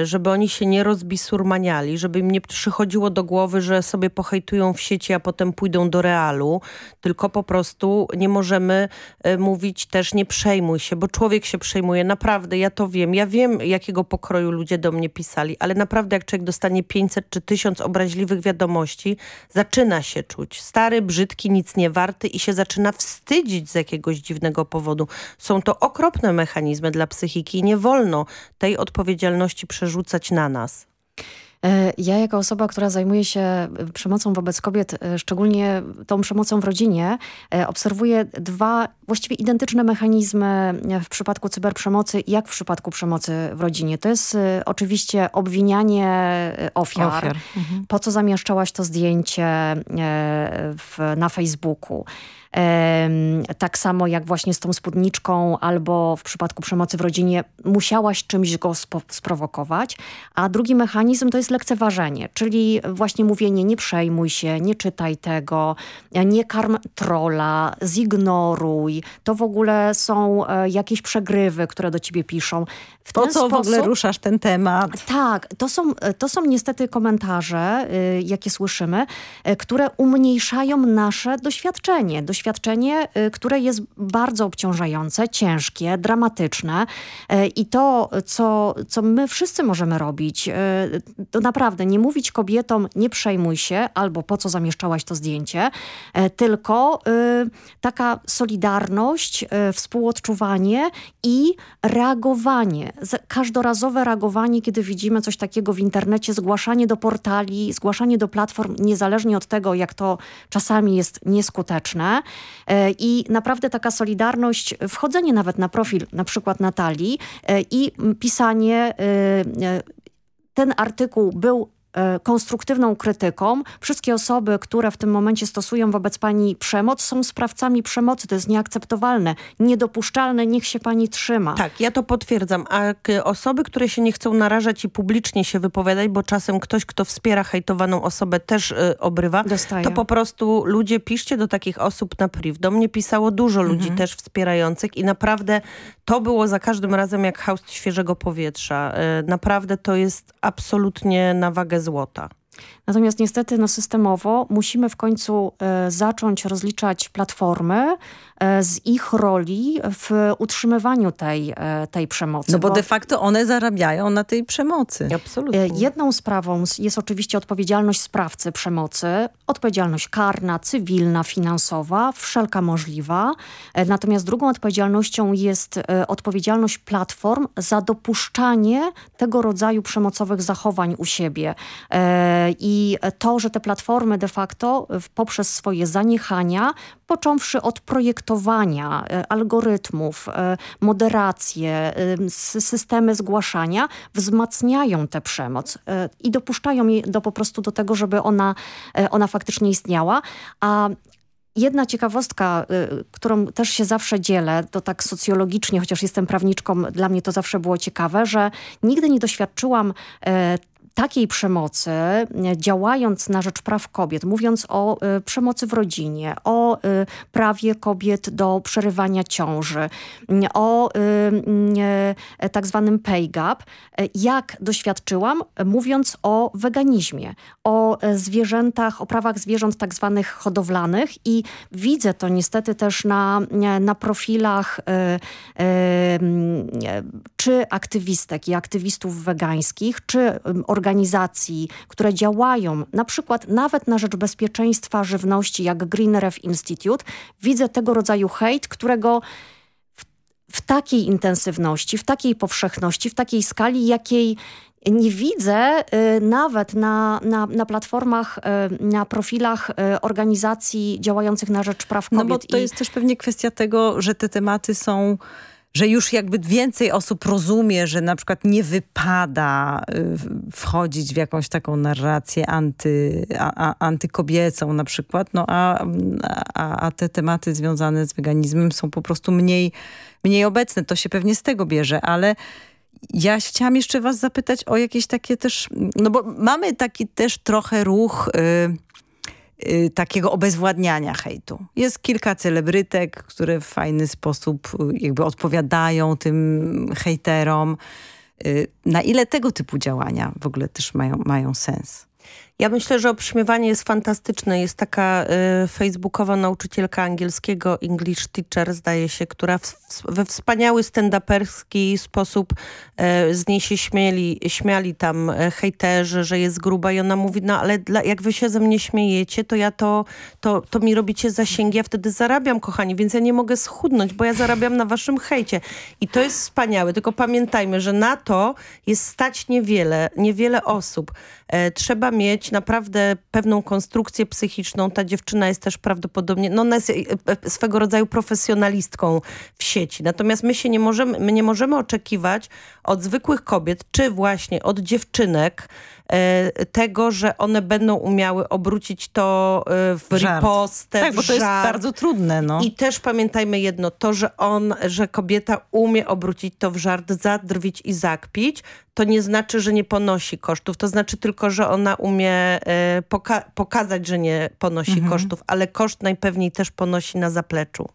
żeby oni się nie rozbisurmaniali, żeby im nie przychodziło do głowy, że sobie pohejtują w sieci, a potem pójdą do realu, tylko po prostu nie możemy mówić też nie przejmuj się, bo człowiek się przejmuje. Naprawdę, ja to wiem. Ja wiem, jakiego pokroju ludzie do mnie pisali, ale naprawdę jak człowiek dostanie 500 czy 1000 obraźliwych wiadomości, zaczyna się czuć stary, brzydki, nic nie warty i się zaczyna wstydzić z jakiegoś dziwnego powodu. Są to okropne mechanizmy dla psychiki i nie wolno tej odpowiedzialności przerzucać na nas. Ja jako osoba, która zajmuje się przemocą wobec kobiet, szczególnie tą przemocą w rodzinie, obserwuję dwa właściwie identyczne mechanizmy w przypadku cyberprzemocy, jak w przypadku przemocy w rodzinie. To jest oczywiście obwinianie ofiar. ofiar. Mhm. Po co zamieszczałaś to zdjęcie w, na Facebooku? Tak samo jak właśnie z tą spódniczką albo w przypadku przemocy w rodzinie musiałaś czymś go sprowokować. A drugi mechanizm to jest lekceważenie, czyli właśnie mówienie nie przejmuj się, nie czytaj tego, nie karm trola, zignoruj. To w ogóle są jakieś przegrywy, które do ciebie piszą. W po co sposób, w ogóle ruszasz ten temat? Tak, to są, to są niestety komentarze, jakie słyszymy, które umniejszają nasze doświadczenie. Doświadczenie, które jest bardzo obciążające, ciężkie, dramatyczne i to, co, co my wszyscy możemy robić, to naprawdę nie mówić kobietom nie przejmuj się albo po co zamieszczałaś to zdjęcie, tylko taka solidarność, współodczuwanie i reagowanie każdorazowe reagowanie, kiedy widzimy coś takiego w internecie, zgłaszanie do portali, zgłaszanie do platform, niezależnie od tego, jak to czasami jest nieskuteczne. I naprawdę taka solidarność, wchodzenie nawet na profil na przykład Natalii i pisanie ten artykuł był konstruktywną krytyką. Wszystkie osoby, które w tym momencie stosują wobec pani przemoc są sprawcami przemocy. To jest nieakceptowalne, niedopuszczalne. Niech się pani trzyma. Tak, ja to potwierdzam. A osoby, które się nie chcą narażać i publicznie się wypowiadać, bo czasem ktoś, kto wspiera hejtowaną osobę też y, obrywa, Dostaje. to po prostu ludzie piszcie do takich osób na priv. Do mnie pisało dużo ludzi mhm. też wspierających i naprawdę to było za każdym razem jak haust świeżego powietrza. Y, naprawdę to jest absolutnie na wagę złota. Natomiast niestety no, systemowo musimy w końcu y, zacząć rozliczać platformy z ich roli w utrzymywaniu tej, e, tej przemocy. No bo, bo de facto one zarabiają na tej przemocy. Absolutnie. Jedną sprawą jest oczywiście odpowiedzialność sprawcy przemocy, odpowiedzialność karna, cywilna, finansowa, wszelka możliwa. Natomiast drugą odpowiedzialnością jest odpowiedzialność platform za dopuszczanie tego rodzaju przemocowych zachowań u siebie. I to, że te platformy de facto poprzez swoje zaniechania, począwszy od projektowania e, algorytmów, e, moderację, e, systemy zgłaszania, wzmacniają tę przemoc i dopuszczają jej do, po prostu do tego, żeby ona, ona faktycznie istniała. A Jedna ciekawostka, którą też się zawsze dzielę, to tak socjologicznie, chociaż jestem prawniczką, dla mnie to zawsze było ciekawe, że nigdy nie doświadczyłam takiej przemocy, e, działając na rzecz praw kobiet, mówiąc o y, przemocy w rodzinie, o y, prawie kobiet do przerywania ciąży, o y, tak zwanym pay gap, jak doświadczyłam, mówiąc o weganizmie, o zwierzętach, o prawach zwierząt tak zwanych hodowlanych i widzę to niestety też na, na profilach czy aktywistek i aktywistów wegańskich, czy organizacji które działają na przykład nawet na rzecz bezpieczeństwa żywności, jak Green Institute, widzę tego rodzaju hejt, którego w, w takiej intensywności, w takiej powszechności, w takiej skali, jakiej nie widzę y, nawet na, na, na platformach, y, na profilach y, organizacji działających na rzecz praw kobiet. No bo to I... jest też pewnie kwestia tego, że te tematy są że już jakby więcej osób rozumie, że na przykład nie wypada y, wchodzić w jakąś taką narrację anty, a, a, antykobiecą na przykład, no a, a, a te tematy związane z weganizmem są po prostu mniej, mniej obecne. To się pewnie z tego bierze, ale ja chciałam jeszcze was zapytać o jakieś takie też, no bo mamy taki też trochę ruch... Yy, takiego obezwładniania hejtu. Jest kilka celebrytek, które w fajny sposób y, jakby odpowiadają tym hejterom. Y, na ile tego typu działania w ogóle też mają, mają sens? Ja myślę, że obśmiewanie jest fantastyczne. Jest taka y, facebookowa nauczycielka angielskiego, English teacher zdaje się, która w, we wspaniały stand-uperski sposób y, z niej się śmieli, śmiali tam y, hejterzy, że jest gruba i ona mówi, no ale dla, jak wy się ze mnie śmiejecie, to ja to, to, to mi robicie zasięgi, ja wtedy zarabiam, kochani, więc ja nie mogę schudnąć, bo ja zarabiam na waszym hejcie. I to jest wspaniałe, tylko pamiętajmy, że na to jest stać niewiele, niewiele osób. E, trzeba mieć naprawdę pewną konstrukcję psychiczną. Ta dziewczyna jest też prawdopodobnie, no ona jest e, e, swego rodzaju profesjonalistką w sieci. Natomiast my się nie możemy, my nie możemy oczekiwać od zwykłych kobiet, czy właśnie od dziewczynek, tego, że one będą umiały obrócić to w żart. ripostę, Tak, w bo to jest bardzo trudne. No. I też pamiętajmy jedno, to, że on, że kobieta umie obrócić to w żart, zadrwić i zakpić, to nie znaczy, że nie ponosi kosztów. To znaczy tylko, że ona umie e, poka pokazać, że nie ponosi mhm. kosztów, ale koszt najpewniej też ponosi na zapleczu.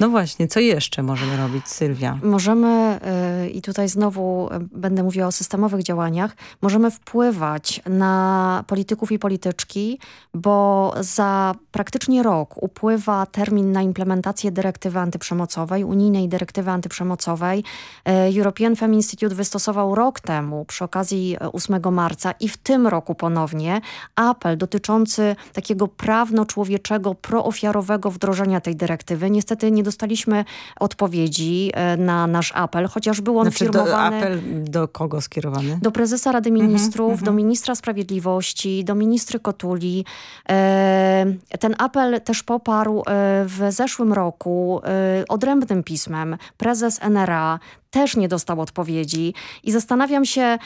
No właśnie, co jeszcze możemy robić, Sylwia? Możemy, yy, i tutaj znowu y, będę mówiła o systemowych działaniach, możemy wpływać na polityków i polityczki, bo za praktycznie rok upływa termin na implementację dyrektywy antyprzemocowej, unijnej dyrektywy antyprzemocowej. Yy, European Fem Institute wystosował rok temu, przy okazji 8 y, marca i w tym roku ponownie, apel dotyczący takiego prawno-człowieczego, proofiarowego wdrożenia tej dyrektywy. Niestety niestety nie dostaliśmy odpowiedzi e, na nasz apel, chociaż był on znaczy firmowany... Do, apel do kogo skierowany? Do prezesa Rady mhm, Ministrów, mm -hmm. do ministra sprawiedliwości, do ministry Kotuli. E, ten apel też poparł e, w zeszłym roku odrębnym pismem prezes NRA, też nie dostał odpowiedzi i zastanawiam się,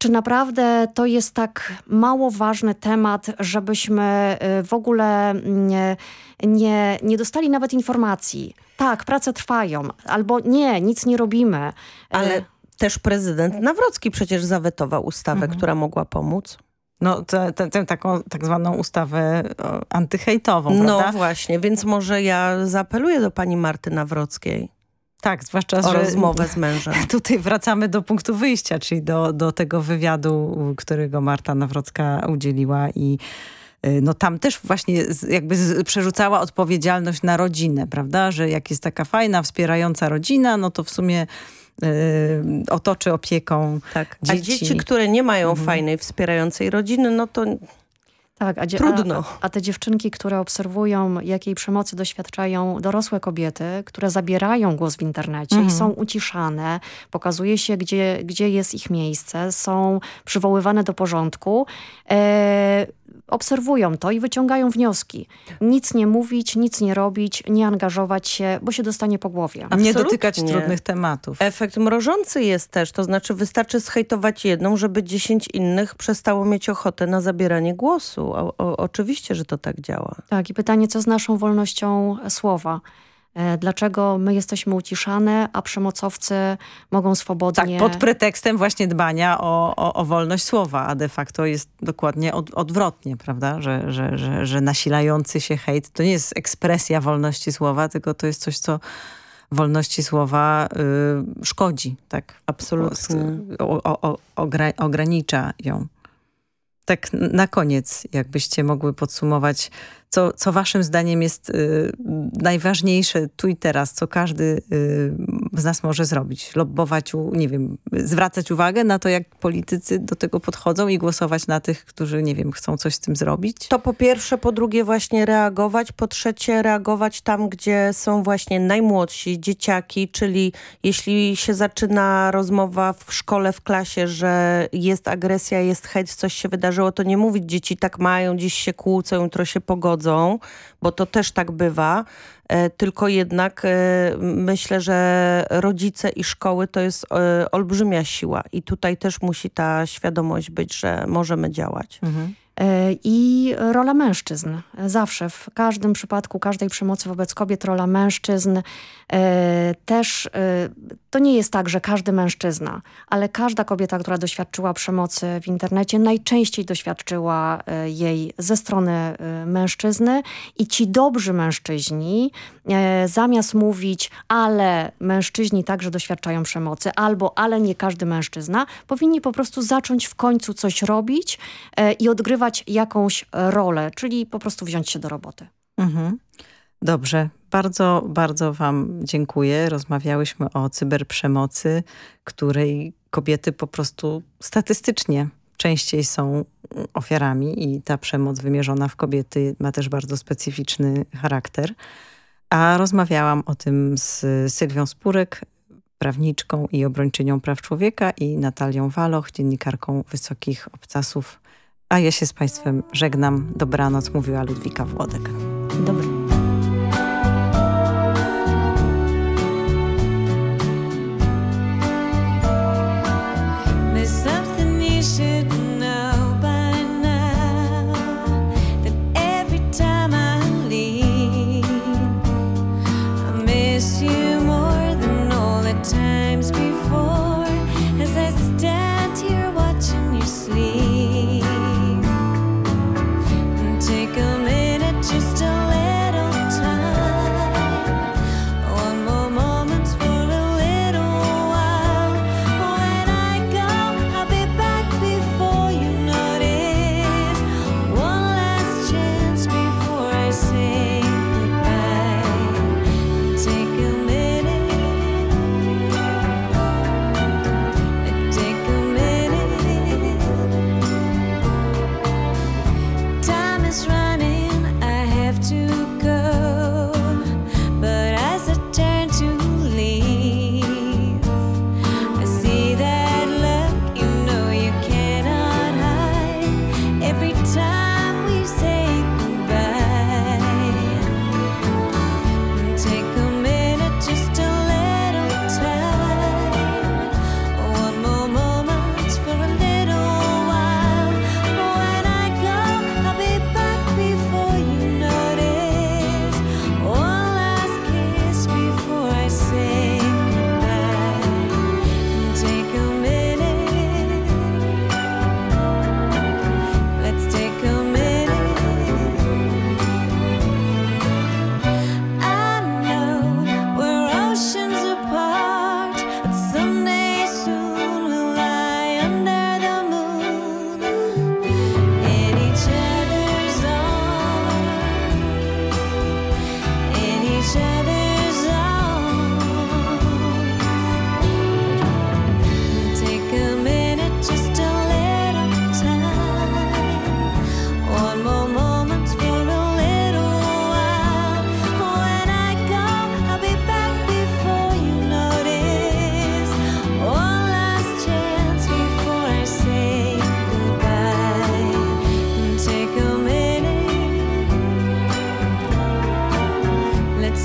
czy naprawdę to jest tak mało ważny temat, żebyśmy w ogóle nie, nie, nie dostali nawet informacji. Tak, prace trwają, albo nie, nic nie robimy. Ale e, też prezydent Nawrocki przecież zawetował ustawę, mhm. która mogła pomóc. No, tę, taką tak zwaną ustawę antyhejtową, No prawda? właśnie, więc może ja zaapeluję do pani Marty Nawrockiej. Tak, zwłaszcza, o że rozmowę z mężem. Tutaj wracamy do punktu wyjścia, czyli do, do tego wywiadu, którego Marta Nawrocka udzieliła i y, no tam też właśnie jakby przerzucała odpowiedzialność na rodzinę, prawda? Że jak jest taka fajna, wspierająca rodzina, no to w sumie y, otoczy opieką tak. dzieci. A dzieci, które nie mają mhm. fajnej, wspierającej rodziny, no to tak, a, Trudno. A, a, te dziewczynki, które obserwują, jakiej przemocy doświadczają dorosłe kobiety, które zabierają głos w internecie mhm. i są uciszane, pokazuje się, gdzie, gdzie jest ich miejsce, są przywoływane do porządku, e, obserwują to i wyciągają wnioski. Nic nie mówić, nic nie robić, nie angażować się, bo się dostanie po głowie. Absolutnie. Nie dotykać trudnych tematów. Efekt mrożący jest też, to znaczy wystarczy zhejtować jedną, żeby dziesięć innych przestało mieć ochotę na zabieranie głosu. O, o, oczywiście, że to tak działa. Tak i pytanie, co z naszą wolnością słowa? E, dlaczego my jesteśmy uciszane, a przemocowcy mogą swobodnie... Tak, pod pretekstem właśnie dbania o, o, o wolność słowa, a de facto jest dokładnie od, odwrotnie, prawda? Że, że, że, że nasilający się hejt to nie jest ekspresja wolności słowa, tylko to jest coś, co wolności słowa y, szkodzi, tak? Absolutnie. O, o, o, ogranicza ją. Tak na koniec, jakbyście mogły podsumować co, co waszym zdaniem jest y, najważniejsze tu i teraz, co każdy y, z nas może zrobić? Lobbować, u, nie wiem, zwracać uwagę na to, jak politycy do tego podchodzą i głosować na tych, którzy, nie wiem, chcą coś z tym zrobić? To po pierwsze, po drugie właśnie reagować, po trzecie reagować tam, gdzie są właśnie najmłodsi, dzieciaki, czyli jeśli się zaczyna rozmowa w szkole, w klasie, że jest agresja, jest hejt, coś się wydarzyło, to nie mówić dzieci tak mają, dziś się kłócą, jutro się pogodzą, bo to też tak bywa, e, tylko jednak e, myślę, że rodzice i szkoły to jest e, olbrzymia siła i tutaj też musi ta świadomość być, że możemy działać. Mhm. I rola mężczyzn. Zawsze, w każdym przypadku, każdej przemocy wobec kobiet rola mężczyzn też to nie jest tak, że każdy mężczyzna, ale każda kobieta, która doświadczyła przemocy w internecie, najczęściej doświadczyła e, jej ze strony e, mężczyzny i ci dobrzy mężczyźni, e, zamiast mówić, ale mężczyźni także doświadczają przemocy, albo ale nie każdy mężczyzna, powinni po prostu zacząć w końcu coś robić i odgrywać jakąś rolę, czyli po prostu wziąć się do roboty. Mhm. Dobrze, bardzo, bardzo Wam dziękuję. Rozmawiałyśmy o cyberprzemocy, której kobiety po prostu statystycznie częściej są ofiarami i ta przemoc wymierzona w kobiety ma też bardzo specyficzny charakter. A rozmawiałam o tym z Sylwią Spurek, prawniczką i obrończynią praw człowieka i Natalią Waloch, dziennikarką Wysokich Obcasów. A ja się z Państwem żegnam. Dobranoc, mówiła Ludwika Włodek. Dobry.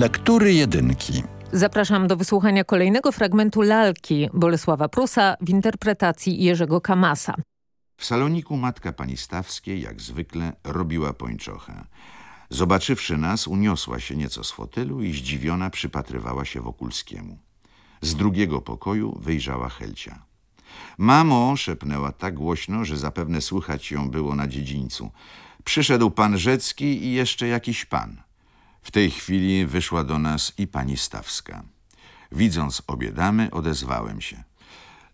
Lektury jedynki. Zapraszam do wysłuchania kolejnego fragmentu lalki Bolesława Prusa w interpretacji Jerzego Kamasa. W saloniku matka pani Stawskiej, jak zwykle, robiła pończochę. Zobaczywszy nas, uniosła się nieco z fotelu i zdziwiona przypatrywała się Wokulskiemu. Z drugiego pokoju wyjrzała Helcia. Mamo, szepnęła tak głośno, że zapewne słychać ją było na dziedzińcu. Przyszedł pan Rzecki i jeszcze jakiś pan. W tej chwili wyszła do nas i pani Stawska. Widząc obie damy, odezwałem się.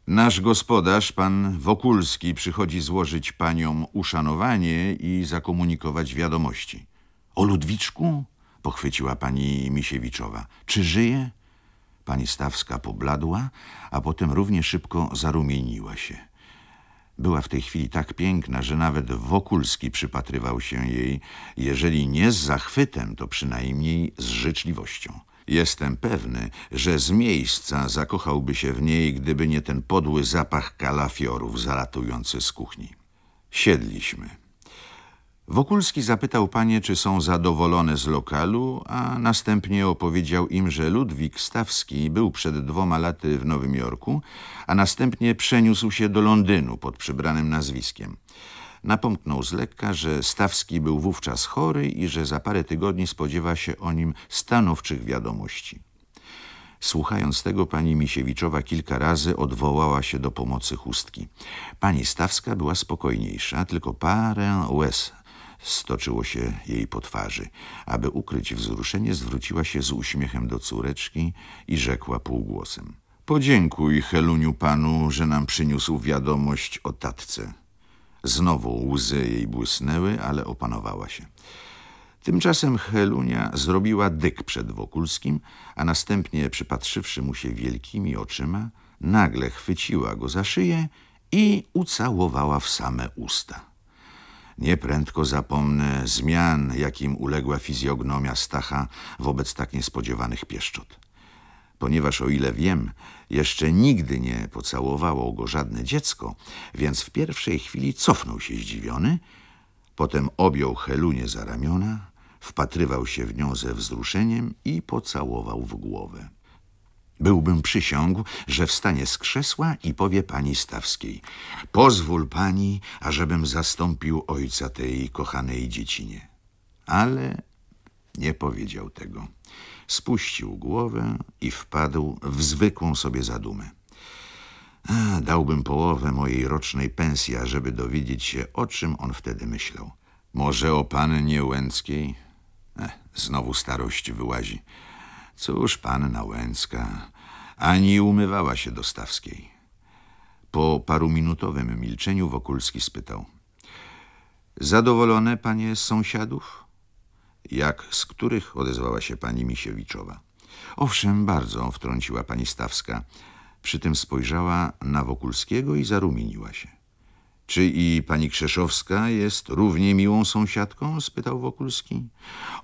Nasz gospodarz, pan Wokulski, przychodzi złożyć paniom uszanowanie i zakomunikować wiadomości. O Ludwiczku? Pochwyciła pani Misiewiczowa. Czy żyje? Pani Stawska pobladła, a potem równie szybko zarumieniła się. Była w tej chwili tak piękna, że nawet Wokulski przypatrywał się jej, jeżeli nie z zachwytem, to przynajmniej z życzliwością. Jestem pewny, że z miejsca zakochałby się w niej, gdyby nie ten podły zapach kalafiorów zalatujący z kuchni. Siedliśmy. Wokulski zapytał panie, czy są zadowolone z lokalu, a następnie opowiedział im, że Ludwik Stawski był przed dwoma laty w Nowym Jorku, a następnie przeniósł się do Londynu pod przybranym nazwiskiem. Napomknął z lekka, że Stawski był wówczas chory i że za parę tygodni spodziewa się o nim stanowczych wiadomości. Słuchając tego, pani Misiewiczowa kilka razy odwołała się do pomocy chustki. Pani Stawska była spokojniejsza, tylko parę łez stoczyło się jej po twarzy. Aby ukryć wzruszenie, zwróciła się z uśmiechem do córeczki i rzekła półgłosem. Podziękuj, Heluniu, panu, że nam przyniósł wiadomość o tatce. Znowu łzy jej błysnęły, ale opanowała się. Tymczasem Helunia zrobiła dyk przed Wokulskim, a następnie, przypatrzywszy mu się wielkimi oczyma, nagle chwyciła go za szyję i ucałowała w same usta. Nieprędko zapomnę zmian, jakim uległa fizjognomia Stacha wobec tak niespodziewanych pieszczot. Ponieważ, o ile wiem, jeszcze nigdy nie pocałowało go żadne dziecko, więc w pierwszej chwili cofnął się zdziwiony, potem objął Helunię za ramiona, wpatrywał się w nią ze wzruszeniem i pocałował w głowę. Byłbym przysiągł, że wstanie z krzesła i powie pani Stawskiej Pozwól pani, ażebym zastąpił ojca tej kochanej dziecinie. Ale nie powiedział tego. Spuścił głowę i wpadł w zwykłą sobie zadumę. A, dałbym połowę mojej rocznej pensji, ażeby dowiedzieć się, o czym on wtedy myślał. Może o pannie Łęckiej? Ech, znowu starość wyłazi. Cóż, panna Łęcka ani umywała się do Stawskiej. Po paruminutowym milczeniu Wokulski spytał. Zadowolone panie z sąsiadów? Jak z których odezwała się pani Misiewiczowa. Owszem, bardzo, wtrąciła pani Stawska. Przy tym spojrzała na Wokulskiego i zarumieniła się. Czy i pani Krzeszowska jest równie miłą sąsiadką? spytał Wokulski.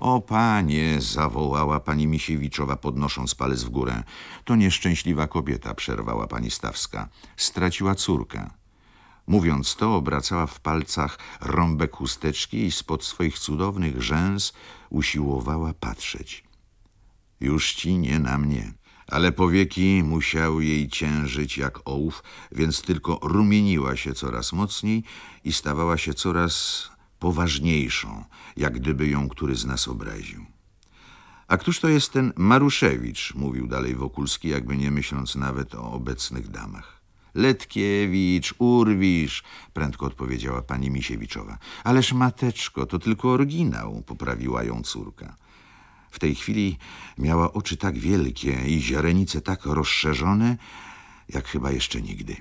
O panie, zawołała pani Misiewiczowa, podnosząc palec w górę. To nieszczęśliwa kobieta, przerwała pani Stawska. Straciła córkę. Mówiąc to, obracała w palcach rąbek chusteczki i spod swoich cudownych rzęs usiłowała patrzeć. Już ci nie na mnie. Ale powieki musiały jej ciężyć jak ołów, więc tylko rumieniła się coraz mocniej i stawała się coraz poważniejszą, jak gdyby ją który z nas obraził. A któż to jest ten Maruszewicz, mówił dalej Wokulski, jakby nie myśląc nawet o obecnych damach. Letkiewicz, Urwisz, prędko odpowiedziała pani Misiewiczowa. Ależ mateczko, to tylko oryginał, poprawiła ją córka. W tej chwili miała oczy tak wielkie i źrenice tak rozszerzone, jak chyba jeszcze nigdy.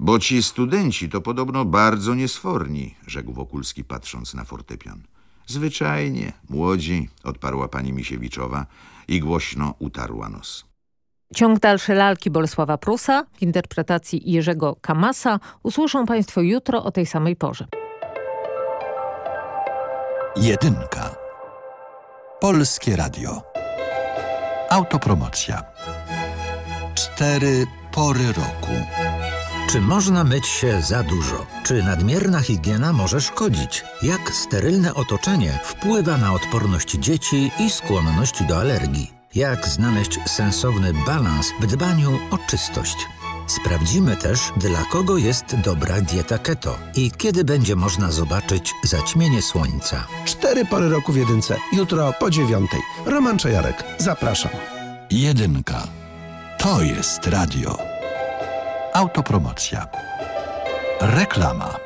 Bo ci studenci to podobno bardzo niesforni, rzekł Wokulski patrząc na fortepian. Zwyczajnie, młodzi, odparła pani Misiewiczowa i głośno utarła nos. Ciąg dalszy lalki Bolesława Prusa w interpretacji Jerzego Kamasa usłyszą Państwo jutro o tej samej porze. Jedynka. Polskie Radio. Autopromocja. Cztery pory roku. Czy można myć się za dużo? Czy nadmierna higiena może szkodzić? Jak sterylne otoczenie wpływa na odporność dzieci i skłonność do alergii? Jak znaleźć sensowny balans w dbaniu o czystość? Sprawdzimy też, dla kogo jest dobra dieta keto i kiedy będzie można zobaczyć zaćmienie słońca. Cztery pory roku w jedynce. Jutro po dziewiątej. Roman Czajarek. Zapraszam. Jedynka. To jest radio. Autopromocja. Reklama.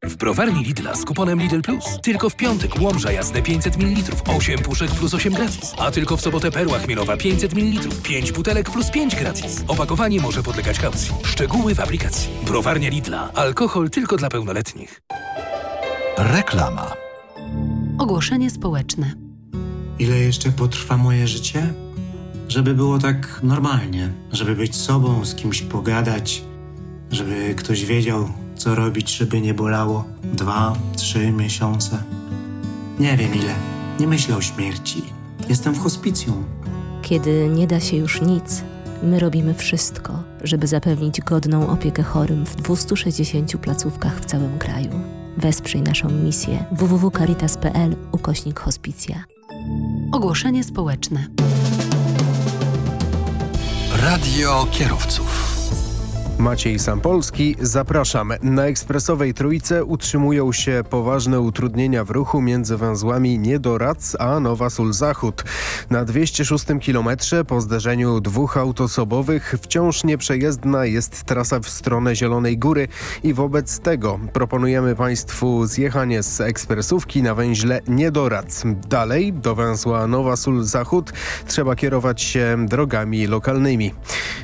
W browarni Lidla z kuponem Lidl Plus. Tylko w piątek łomża jasne 500 ml, 8 puszek plus 8 gratis. A tylko w sobotę perła chmielowa 500 ml, 5 butelek plus 5 gratis. Opakowanie może podlegać kaucji. Szczegóły w aplikacji. Browarnia Lidla. Alkohol tylko dla pełnoletnich. Reklama. Ogłoszenie społeczne. Ile jeszcze potrwa moje życie? Żeby było tak normalnie, żeby być sobą, z kimś pogadać, żeby ktoś wiedział, co robić, żeby nie bolało dwa, trzy miesiące. Nie wiem ile. Nie myślę o śmierci. Jestem w hospicjum. Kiedy nie da się już nic, my robimy wszystko, żeby zapewnić godną opiekę chorym w 260 placówkach w całym kraju. Wesprzyj naszą misję www.caritas.pl ukośnik hospicja. Ogłoszenie społeczne. Radio kierowców. Maciej Sampolski, zapraszam. Na ekspresowej trójce utrzymują się poważne utrudnienia w ruchu między węzłami Niedorac a Nowa Sól Zachód. Na 206 km po zderzeniu dwóch autosobowych wciąż nieprzejezdna jest trasa w stronę Zielonej Góry i wobec tego proponujemy Państwu zjechanie z ekspresówki na węźle Niedorac. Dalej do węzła Nowa Sól Zachód trzeba kierować się drogami lokalnymi.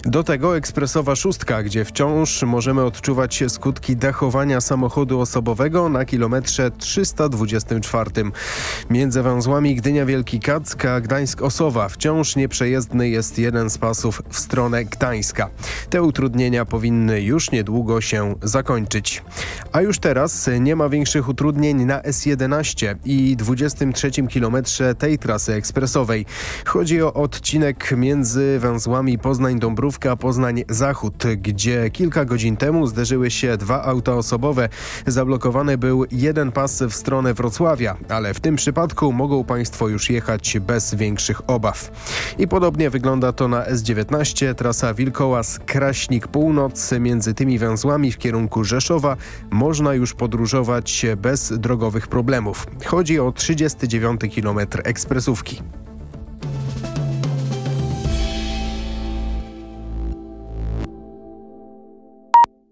Do tego ekspresowa szóstka, gdzie wciąż możemy odczuwać skutki dachowania samochodu osobowego na kilometrze 324. Między węzłami Gdynia Wielki Kack Gdańsk Osowa wciąż nieprzejezdny jest jeden z pasów w stronę Gdańska. Te utrudnienia powinny już niedługo się zakończyć. A już teraz nie ma większych utrudnień na S11 i 23 kilometrze tej trasy ekspresowej. Chodzi o odcinek między węzłami Poznań-Dąbrówka, Poznań-Zachód, gdzie kilka godzin temu zderzyły się dwa auta osobowe. Zablokowany był jeden pas w stronę Wrocławia, ale w tym przypadku mogą Państwo już jechać bez większych obaw. I podobnie wygląda to na S19, trasa Wilkołas-Kraśnik Północ. Między tymi węzłami w kierunku Rzeszowa można już podróżować bez drogowych problemów. Chodzi o 39 km ekspresówki.